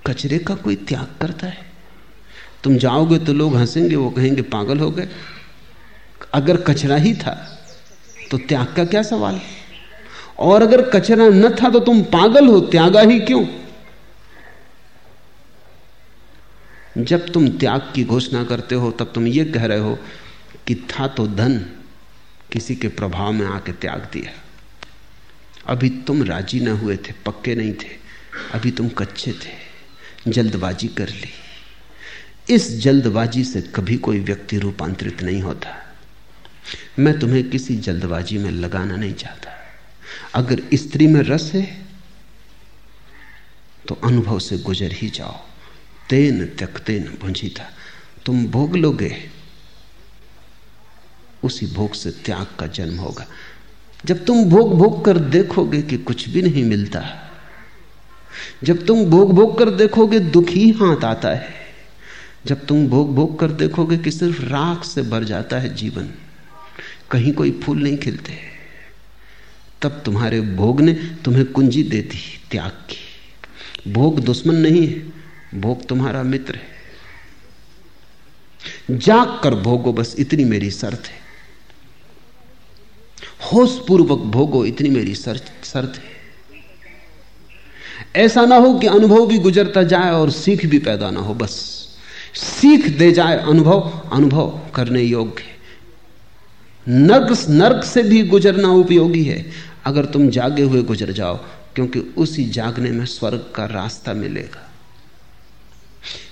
कचरे का कोई त्याग करता है? तुम जाओगे तो लोग हंसेंगे, वो कहेंगे, पागल हो गए। अगर कचरा ही था तो त्याग का क्या सवाल है? और अगर कचरा न था तो तुम पागल हो, त्यागा ही क्यों? जब तुम त्याग की घोषणा करते हो, तब तुम ये कह रहे हो कि था तो धन किसी के प्रभाव में आके त्याग दिया। अभी तुम राज़ी ना हुए थे, पक्के नहीं थे। अभी तुम कच्चे थे। जल्दबाजी कर ली। इस जल्दबाजी से कभी कोई व्यक्ति रूपांतरित नहीं होता। मैं तुम्हें किसी जल्दबाजी में लगाना नहीं चाहता। अगर स्त्री में रस है तो अनुभव से गुजर ही जाओ। तेन त्यक्तेन था तुम भोग लोगे उसी भोग से त्याग का जन्म होगा। जब तुम भोग भोग कर देखोगे कि कुछ भी नहीं मिलता, जब तुम भोग भोग कर देखोगे दुख ही हाथ आता है, जब तुम भोग भोग कर देखोगे कि सिर्फ़ राख से भर जाता है जीवन, कहीं कोई फूल नहीं खिलते, तब तुम्हारे भोग ने तुम्हें कुंजी दे दी, त्याग की। भोग दुश्मन नहीं है, भोग तुम्हारा मित्र है। जाग कर भोगो, बस इतनी मेरी शर्त है। होश पूर्वक भोगो, इतनी मेरी शर्त है। ऐसा ना हो कि अनुभव भी गुजरता जाए और सीख भी पैदा ना हो, बस। सीख दे जाए अनुभव अनुभव करने योग्य नर्क नर्क से भी गुजरना उपयोगी है, अगर तुम जागे हुए गुजर जाओ, क्योंकि उसी जागने में स्वर्ग का रास्ता मिलेगा।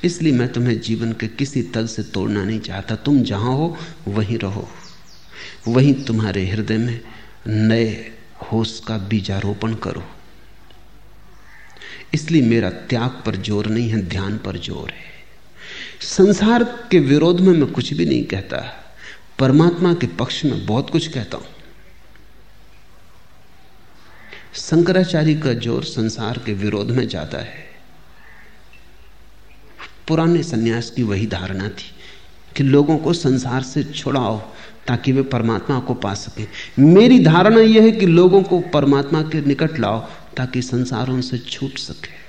इसलिए मैं तुम्हें जीवन के किसी तल से तोड़ना नहीं चाहता, तुम जहाँ हो, वहीं रहो। वहीं तुम्हारे हृदय में नए होश का बीजारोपण करो। इसलिए मेरा त्याग पर ज़ोर नहीं है, ध्यान पर ज़ोर है। संसार के विरोध में मैं कुछ भी नहीं कहता, परमात्मा के पक्ष में बहुत कुछ कहता हूँ। शंकराचार्य का ज़ोर संसार के विरोध में जाता है। पुराने सन्यास की वही धारणा थी कि लोगों को संसार से छुड़ाओ ताकि वे परमात्मा को पा सकें। मेरी धारणा यह है कि लोगों को परमात्मा के निकट लाओ, ताकि संसारों से छूट सके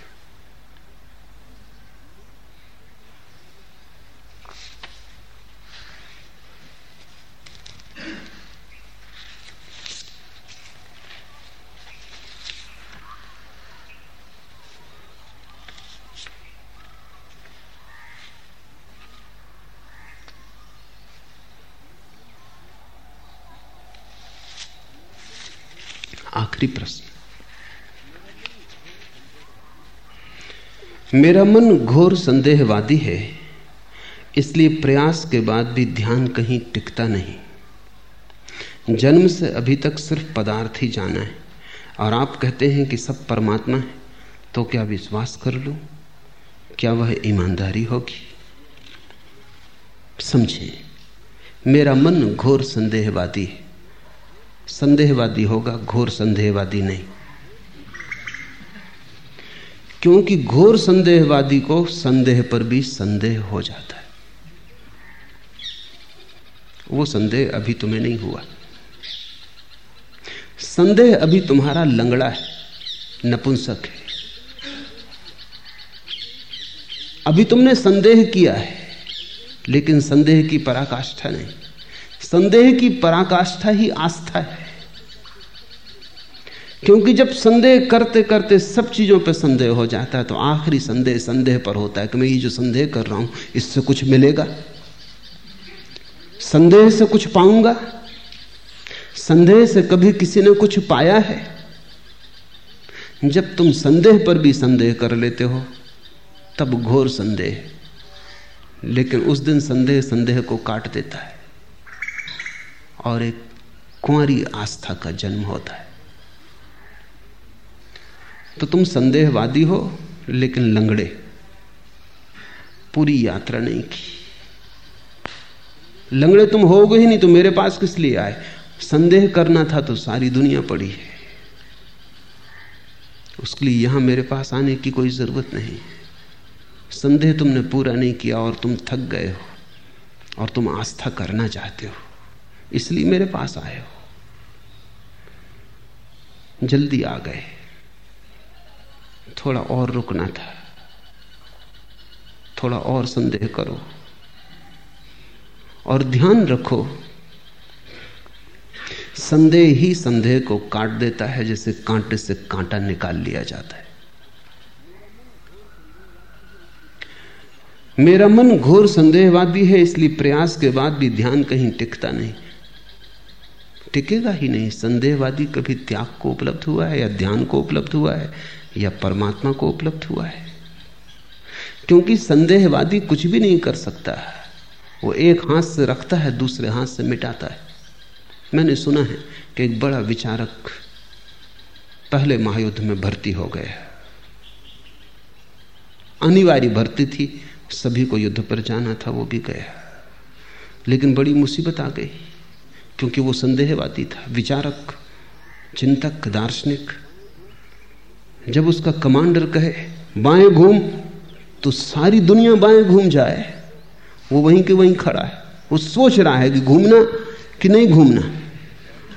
आखिरी प्रश्न मेरा मन घोर संदेहवादी है, इसलिए प्रयास के बाद भी ध्यान कहीं टिकता नहीं। जन्म से अभी तक सिर्फ़ पदार्थ ही जाना है, और आप कहते हैं कि सब परमात्मा है तो क्या विश्वास कर लूँ? क्या वह ईमानदारी होगी? समझे मेरा मन घोर संदेहवादी है। संदेहवादी होगा, घोर संदेहवादी नहीं। क्योंकि घोर संदेहवादी को संदेह पर भी संदेह हो जाता है। वो संदेह अभी तुम्हें नहीं हुआ। संदेह अभी तुम्हारा लंगड़ा है, नपुंसक है। अभी तुमने संदेह किया है, लेकिन संदेह की पराकाष्ठा नहीं। संदेह की पराकाष्ठा ही आस्था है। क्योंकि जब संदेह करते करते सब चीज़ों पर संदेह हो जाता है तो आखिरी संदेह संदेह पर होता है कि मैं ये जो संदेह कर रहा हूँ, इससे कुछ मिलेगा? संदेह से कुछ पाऊँगा? संदेह से कभी किसी ने कुछ पाया है? जब तुम संदेह पर भी संदेह कर लेते हो, तब घोर संदेह। लेकिन उस दिन संदेह संदेह को काट देता है और एक कुंवरी आस्था का जन्म होता है। तो तुम संदेहवादी हो, लेकिन लंगड़े। पूरी यात्रा नहीं की। लंगड़े तुम होगे ही नहीं तो मेरे पास किस लिए आए? संदेह करना था तो सारी दुनिया पड़ी है। उसके लिए यहाँ मेरे पास आने की कोई ज़रूरत नहीं। संदेह तुमने पूरा नहीं किया और तुम थक गए हो, और तुम आस्था करना चाहते हो, इसलिए मेरे पास आए हो। जल्दी आ गए। थोड़ा और रुकना था। थोड़ा और संदेह करो और ध्यान रखो। संदेह ही संदेह को काट देता है, जैसे कांटे से कांटा निकाल लिया जाता है। मेरा मन घोर संदेहवादी है, इसलिए प्रयास के बाद भी ध्यान कहीं टिकता नहीं। टिकेगा ही नहीं। संदेहवादी कभी त्याग को उपलब्ध हुआ है या ध्यान को उपलब्ध हुआ है? या परमात्मा को उपलब्ध हुआ है। क्योंकि संदेहवादी कुछ भी नहीं कर सकता। है वो एक हाथ से रखता है, दूसरे हाथ से मिटाता है। मैंने सुना है कि एक बड़ा विचारक पहले महायुद्ध में भर्ती हो गया। अनिवार्य भर्ती थी, सभी को युद्ध पर जाना था, वो भी गया। लेकिन बड़ी मुसीबत आ गई, क्योंकि वो संदेहवादी था, विचारक, चिंतक, दार्शनिक। जब उसका कमांडर कहे, बाएँ घूम तो सारी दुनिया बाएँ घूम जाए। वो वहीं के वहीं खड़ा है। वो सोच रहा है कि घूमना कि नहीं घूमना।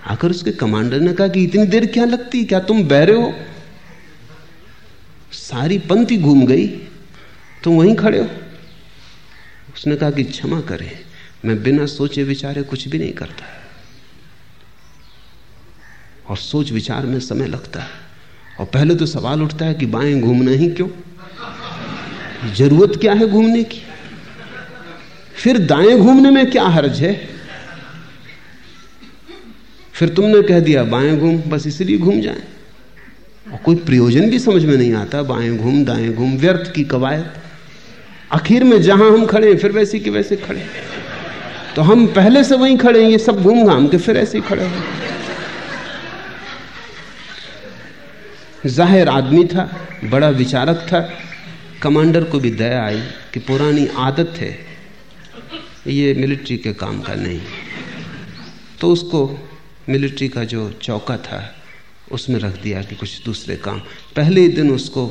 आकर उसके कमांडर ने कहा कि इतनी देर क्या लगती? क्या तुम बहरे हो? सारी पंक्ति घूम गई। तुम वहीं खड़े हो। उसने कहा कि क्षमा करें, मैं बिना सोचे विचारे कुछ भी नहीं करता। और सोच विचार में समय लगता है। और पहले तो सवाल उठता है कि बाएँ घूमना ही क्यों? ज़रूरत क्या है घूमने की? फिर दाएँ घूमने में क्या हर्ज है? फिर तुमने कह दिया, बाएँ घूम, बस इसलिए घूम जाए। और कोई प्रयोजन भी समझ में नहीं आता, बाएँ घूम, दाएँ घूम, व्यर्थ की कवायद। आखिर में जहाँ हम खड़े फिर वैसे कि वैसे खड़े तो हम पहले से वहीं खड़े हैं, ये सब घूम घाम के फिर ऐसे ही खड़े हैं। ज़ाहिर आदमी था, बड़ा विचारक था। कमांडर को भी दया आई कि पुरानी आदत है, ये मिलिट्री के काम का नहीं। तो उसको मिलिट्री का जो चौका था, उसमें रख दिया कि कुछ दूसरे काम। पहले ही दिन उसको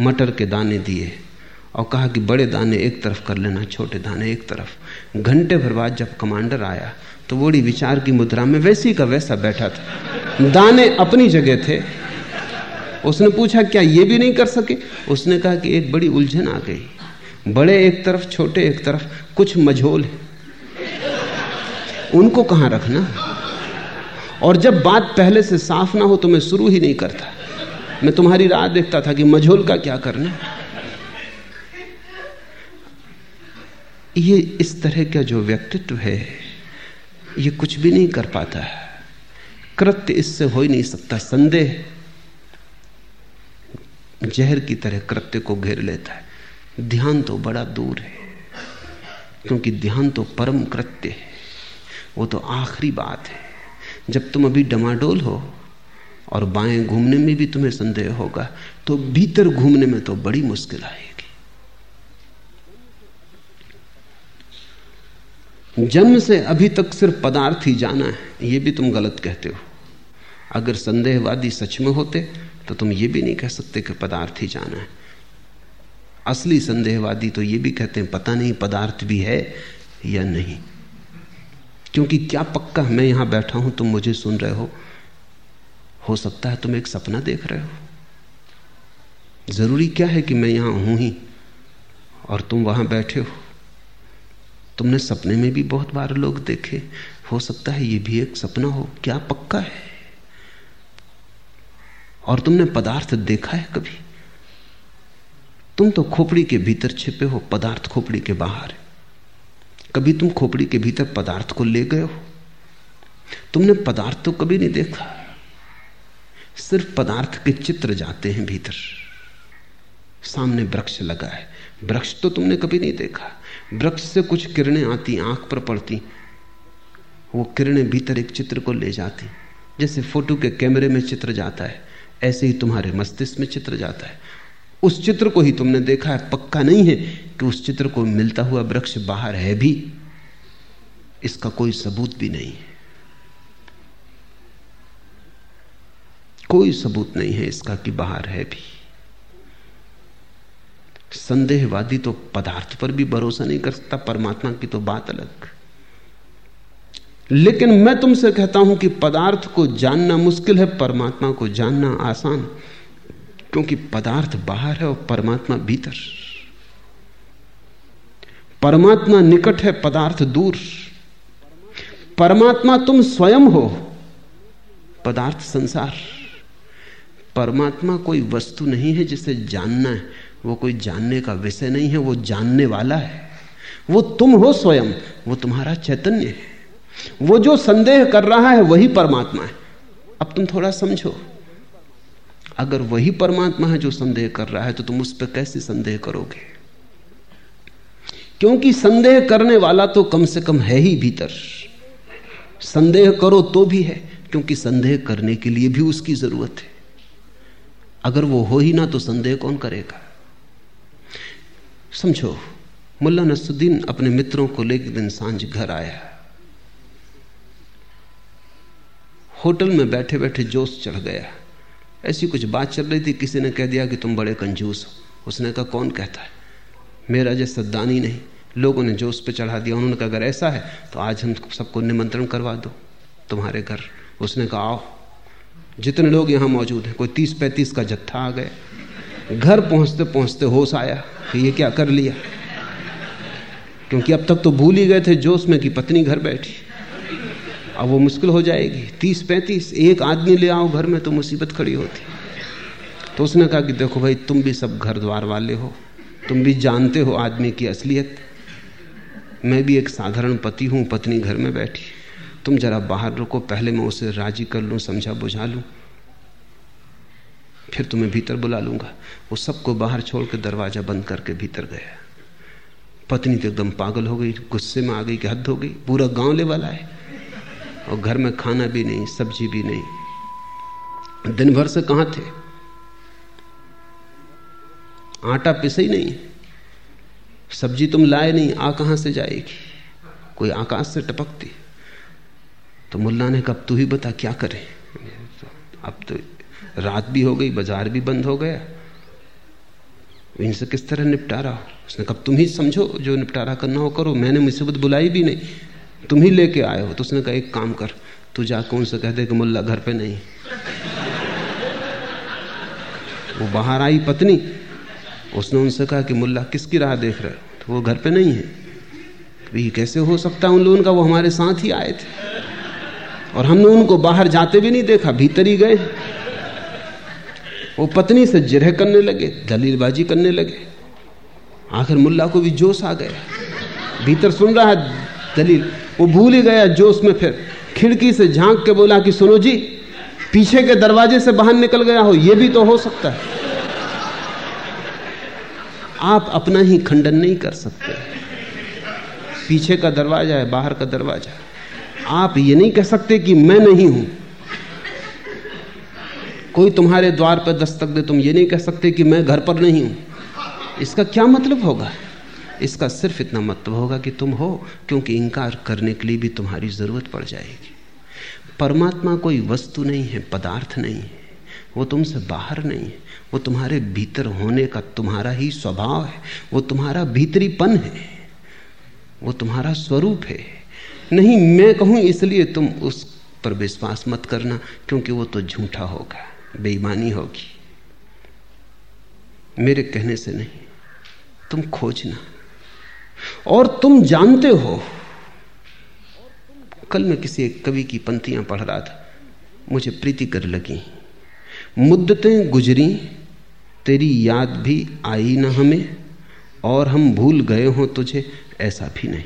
मटर के दाने दिए और कहा कि बड़े दाने एक तरफ़ कर लेना, छोटे दाने एक तरफ़। घंटे भर बाद जब कमांडर आया तो बड़ी विचार की मुद्रा में वैसी का वैसा बैठा था। दाने अपनी जगह थे उसने पूछा, क्या ये भी नहीं कर सके? उसने कहा कि एक बड़ी उलझन आ गई। बड़े एक तरफ़, छोटे एक तरफ़, कुछ मझोल है। उनको कहाँ रखना? और जब बात पहले से साफ़ ना हो तो मैं शुरू ही नहीं करता। मैं तुम्हारी राह देखता था कि मझोल का क्या करना ये इस तरह का जो व्यक्तित्व है, ये कुछ भी नहीं कर पाता। है कृत्य इससे हो ही नहीं सकता, संदेह। जहर की तरह कृत्य को घेर लेता है। ध्यान तो बड़ा दूर है, क्योंकि ध्यान तो परम कृत्य है। वो तो आखिरी बात है। जब तुम अभी डमाडोल हो और बाएँ घूमने में भी तुम्हें संदेह होगा तो भीतर घूमने में तो बड़ी मुश्किल आएगी। जन्म से अभी तक सिर्फ़ पदार्थ ही जाना है, ये भी तुम गलत कहते हो। अगर संदेहवादी सच में होते तो तुम ये भी नहीं कह सकते कि पदार्थ ही जाना है। असली संदेहवादी तो ये भी कहते हैं, पता नहीं पदार्थ भी है या नहीं। क्योंकि क्या पक्का मैं यहाँ बैठा हूँ, तुम मुझे सुन रहे हो? हो सकता है तुम एक सपना देख रहे हो। ज़रूरी क्या है कि मैं यहाँ हूँ ही और तुम वहाँ बैठे हो? तुमने सपने में भी बहुत बार लोग देखे, हो सकता है ये भी एक सपना हो। क्या पक्का है? और तुमने पदार्थ देखा है कभी? तुम तो खोपड़ी के भीतर छिपे हो, पदार्थ खोपड़ी के बाहर है। कभी तुम खोपड़ी के भीतर पदार्थ को ले गए हो? तुमने पदार्थ तो कभी नहीं देखा। सिर्फ़ पदार्थ के चित्र जाते हैं भीतर। सामने वृक्ष लगा है। वृक्ष तो तुमने कभी नहीं देखा। वृक्ष से कुछ किरणें आती, आँख पर पड़ती। वो किरणें भीतर एक चित्र को ले जाती। जैसे फ़ोटो के कैमरे में चित्र जाता है। ऐसे ही तुम्हारे मस्तिष्क में चित्र जाता है। उस चित्र को ही तुमने देखा है, पक्का नहीं है कि उस चित्र को मिलता हुआ वृक्ष बाहर है भी। इसका कोई सबूत भी नहीं है। कोई सबूत नहीं है इसका कि बाहर है भी। संदेहवादी तो पदार्थ पर भी भरोसा नहीं कर सकता, परमात्मा की तो बात अलग। लेकिन मैं तुमसे कहता हूँ कि पदार्थ को जानना मुश्किल है, परमात्मा को जानना आसान क्योंकि पदार्थ बाहर है और परमात्मा भीतर। परमात्मा निकट है, पदार्थ दूर। परमात्मा तुम स्वयं हो, पदार्थ संसार। परमात्मा कोई वस्तु नहीं है जिसे जानना है, वो कोई जानने का विषय नहीं है, वो जानने वाला है। वो तुम हो स्वयं, वो तुम्हारा चैतन्य है। वो जो संदेह कर रहा है वही परमात्मा है। अब तुम थोड़ा समझो, अगर वही परमात्मा है जो संदेह कर रहा है तो तुम उस पर कैसे संदेह करोगे? क्योंकि संदेह करने वाला तो कम से कम है ही भीतर। संदेह करो तो भी है, क्योंकि संदेह करने के लिए भी उसकी ज़रूरत है। अगर वो हो ही ना तो संदेह कौन करेगा? समझो, मुल्ला नसुद्दीन अपने मित्रों को लेकर दिन साँझ घर आया। होटल में बैठे बैठे जोश चढ़ गया। ऐसी कुछ बात चल रही थी, किसी ने कह दिया कि तुम बड़े कंजूस हो। उसने कहा, कौन कहता है? मेरा जैसा दानी नहीं। लोगों ने जोश पे चढ़ा दिया। उन्होंने कहा, अगर ऐसा है तो आज हम सबको निमंत्रण करवा दो, तुम्हारे घर। उसने कहा, आओ। जितने लोग यहाँ मौजूद हैं, कोई तीस पैंतीस का जत्था आ गए घर पहुँचते पहुँचते होश आया कि ये क्या कर लिया। क्योंकि अब तक तो भूल ही गए थे जोश में कि पत्नी घर बैठी। अब वो मुश्किल हो जाएगी। तीस, पैंतीस, एक आदमी ले आओ घर में तो मुसीबत खड़ी होती। तो उसने कहा कि देखो भाई, तुम भी सब घर द्वार वाले हो। तुम भी जानते हो आदमी की असलियत। मैं भी एक साधारण पति हूँ, पत्नी घर में बैठी। तुम जरा बाहर रुको, पहले मैं उसे राज़ी कर लूँ, समझा बुझा लूँ। फिर तुम्हें भीतर बुला लूँगा। वो सबको बाहर छोड़ के दरवाज़ा बंद करके भीतर गया। पत्नी तो एकदम पागल हो गई, गुस्से में आ गई कि हद हो गई। पूरा गाँव ले वाला है। और घर में खाना भी नहीं, सब्ज़ी भी नहीं। दिन भर से कहाँ थे? आटा पिसे ही नहीं। सब्ज़ी तुम लाए नहीं, आ कहाँ से जाएगी? कोई आकाश से टपकती। तो मुल्ला ने कब तू ही बता, क्या करें? अब तो रात भी हो गई, बाज़ार भी बंद हो गया। इनसे किस तरह निपटारा? हो उसने कब तुम ही समझो, जो निपटारा करना हो करो। मैंने मुसीबत बुलाई भी नहीं। तुम ही लेके आए हो तो उसने कहा, एक काम कर, तू जाकर उनसे कह दे कि मुल्ला घर पे नहीं। वो बाहर आई पत्नी, उसने उनसे कहा कि मुल्ला किसकी राह देख रहे हो? तो वो घर पे नहीं है। तो ये कैसे हो सकता है उन लोगों का? वो हमारे साथ ही आए थे। और हमने उनको बाहर जाते भी नहीं देखा, भीतर ही गए। वो पत्नी से जिरह करने लगे, दलीलबाजी करने लगे। आखिर मुल्ला को भी जोश आ गया। भीतर सुन रहा है दलील। वो भूल ही गया जोश में फिर खिड़की से झाँक के बोला कि सुनो जी, पीछे के दरवाजे से बाहर निकल गया हो यह भी तो हो सकता है। आप अपना ही खंडन नहीं कर सकते। पीछे का दरवाज़ा है, बाहर का दरवाज़ा आप ये नहीं कह सकते कि मैं नहीं हूँ। कोई तुम्हारे द्वार पर दस्तक दे, तुम ये नहीं कह सकते कि मैं घर पर नहीं हूँ। इसका क्या मतलब होगा? इसका सिर्फ़ इतना मतलब होगा कि तुम हो, क्योंकि इंकार करने के लिए भी तुम्हारी ज़रूरत पड़ जाएगी। परमात्मा कोई वस्तु नहीं है, पदार्थ नहीं है। वो तुमसे बाहर नहीं है। वो तुम्हारे भीतर होने का तुम्हारा ही स्वभाव है। वो तुम्हारा भीतरीपन है। वो तुम्हारा स्वरूप है। नहीं, मैं कहूँ इसलिए तुम उस पर विश्वास मत करना, क्योंकि वो तो झूठा होगा, बेईमानी होगी। मेरे कहने से नहीं। तुम खोजना। और तुम जानते हो। कल मैं किसी एक कवि की पंक्तियाँ पढ़ रहा था। मुझे प्रीति कर लगी। मुद्दतें गुजरी, तेरी याद भी आई ना हमें, और हम भूल गए हों तुझे, ऐसा भी नहीं।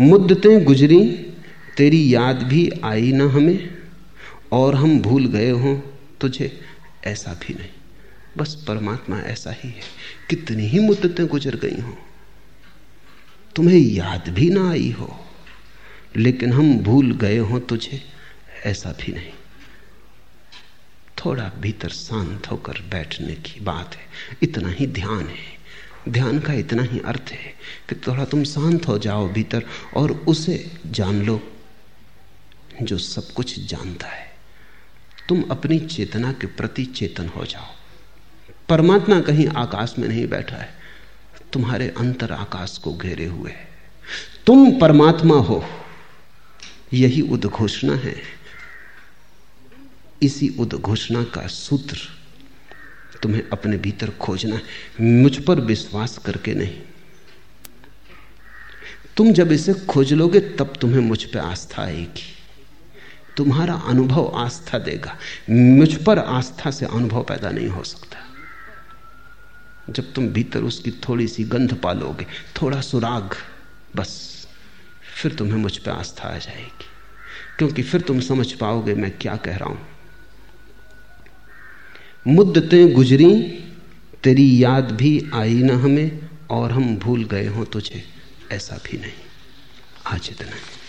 मुद्दतें गुजरी, तेरी याद भी आई ना हमें, और हम भूल गए हों तुझे, ऐसा भी नहीं। बस परमात्मा ऐसा ही है। कितनी ही मुद्दतें गुजर गई हों। तुम्हें याद भी ना आई हो, लेकिन हम भूल गए हों तुझे, ऐसा भी नहीं। थोड़ा भीतर शांत होकर बैठने की बात है, इतना ही ध्यान है। ध्यान का इतना ही अर्थ है कि थोड़ा तुम शांत हो जाओ भीतर और उसे जान लो, जो सब कुछ जानता है। तुम अपनी चेतना के प्रति चेतन हो जाओ। परमात्मा कहीं आकाश में नहीं बैठा है। तुम्हारे अंतर आकाश को घेरे हुए है। तुम परमात्मा हो। यही उद्घोषणा है। इसी उद्घोषणा का सूत्र तुम्हें अपने भीतर खोजना है। मुझ पर विश्वास करके नहीं। तुम जब इसे खोज लोगे, तब तुम्हें मुझ पर आस्था आएगी। तुम्हारा अनुभव आस्था देगा। मुझ पर आस्था से अनुभव पैदा नहीं हो सकता। जब तुम भीतर उसकी थोड़ी सी गंध पालोगे, थोड़ा सुराग बस। फिर तुम्हें मुझ पर आस्था आ जाएगी। क्योंकि फिर तुम समझ पाओगे मैं क्या कह रहा हूँ। मुद्दतें गुजरी, तेरी याद भी आई ना हमें, और हम भूल गए हों तुझे, ऐसा भी नहीं। आज इतना।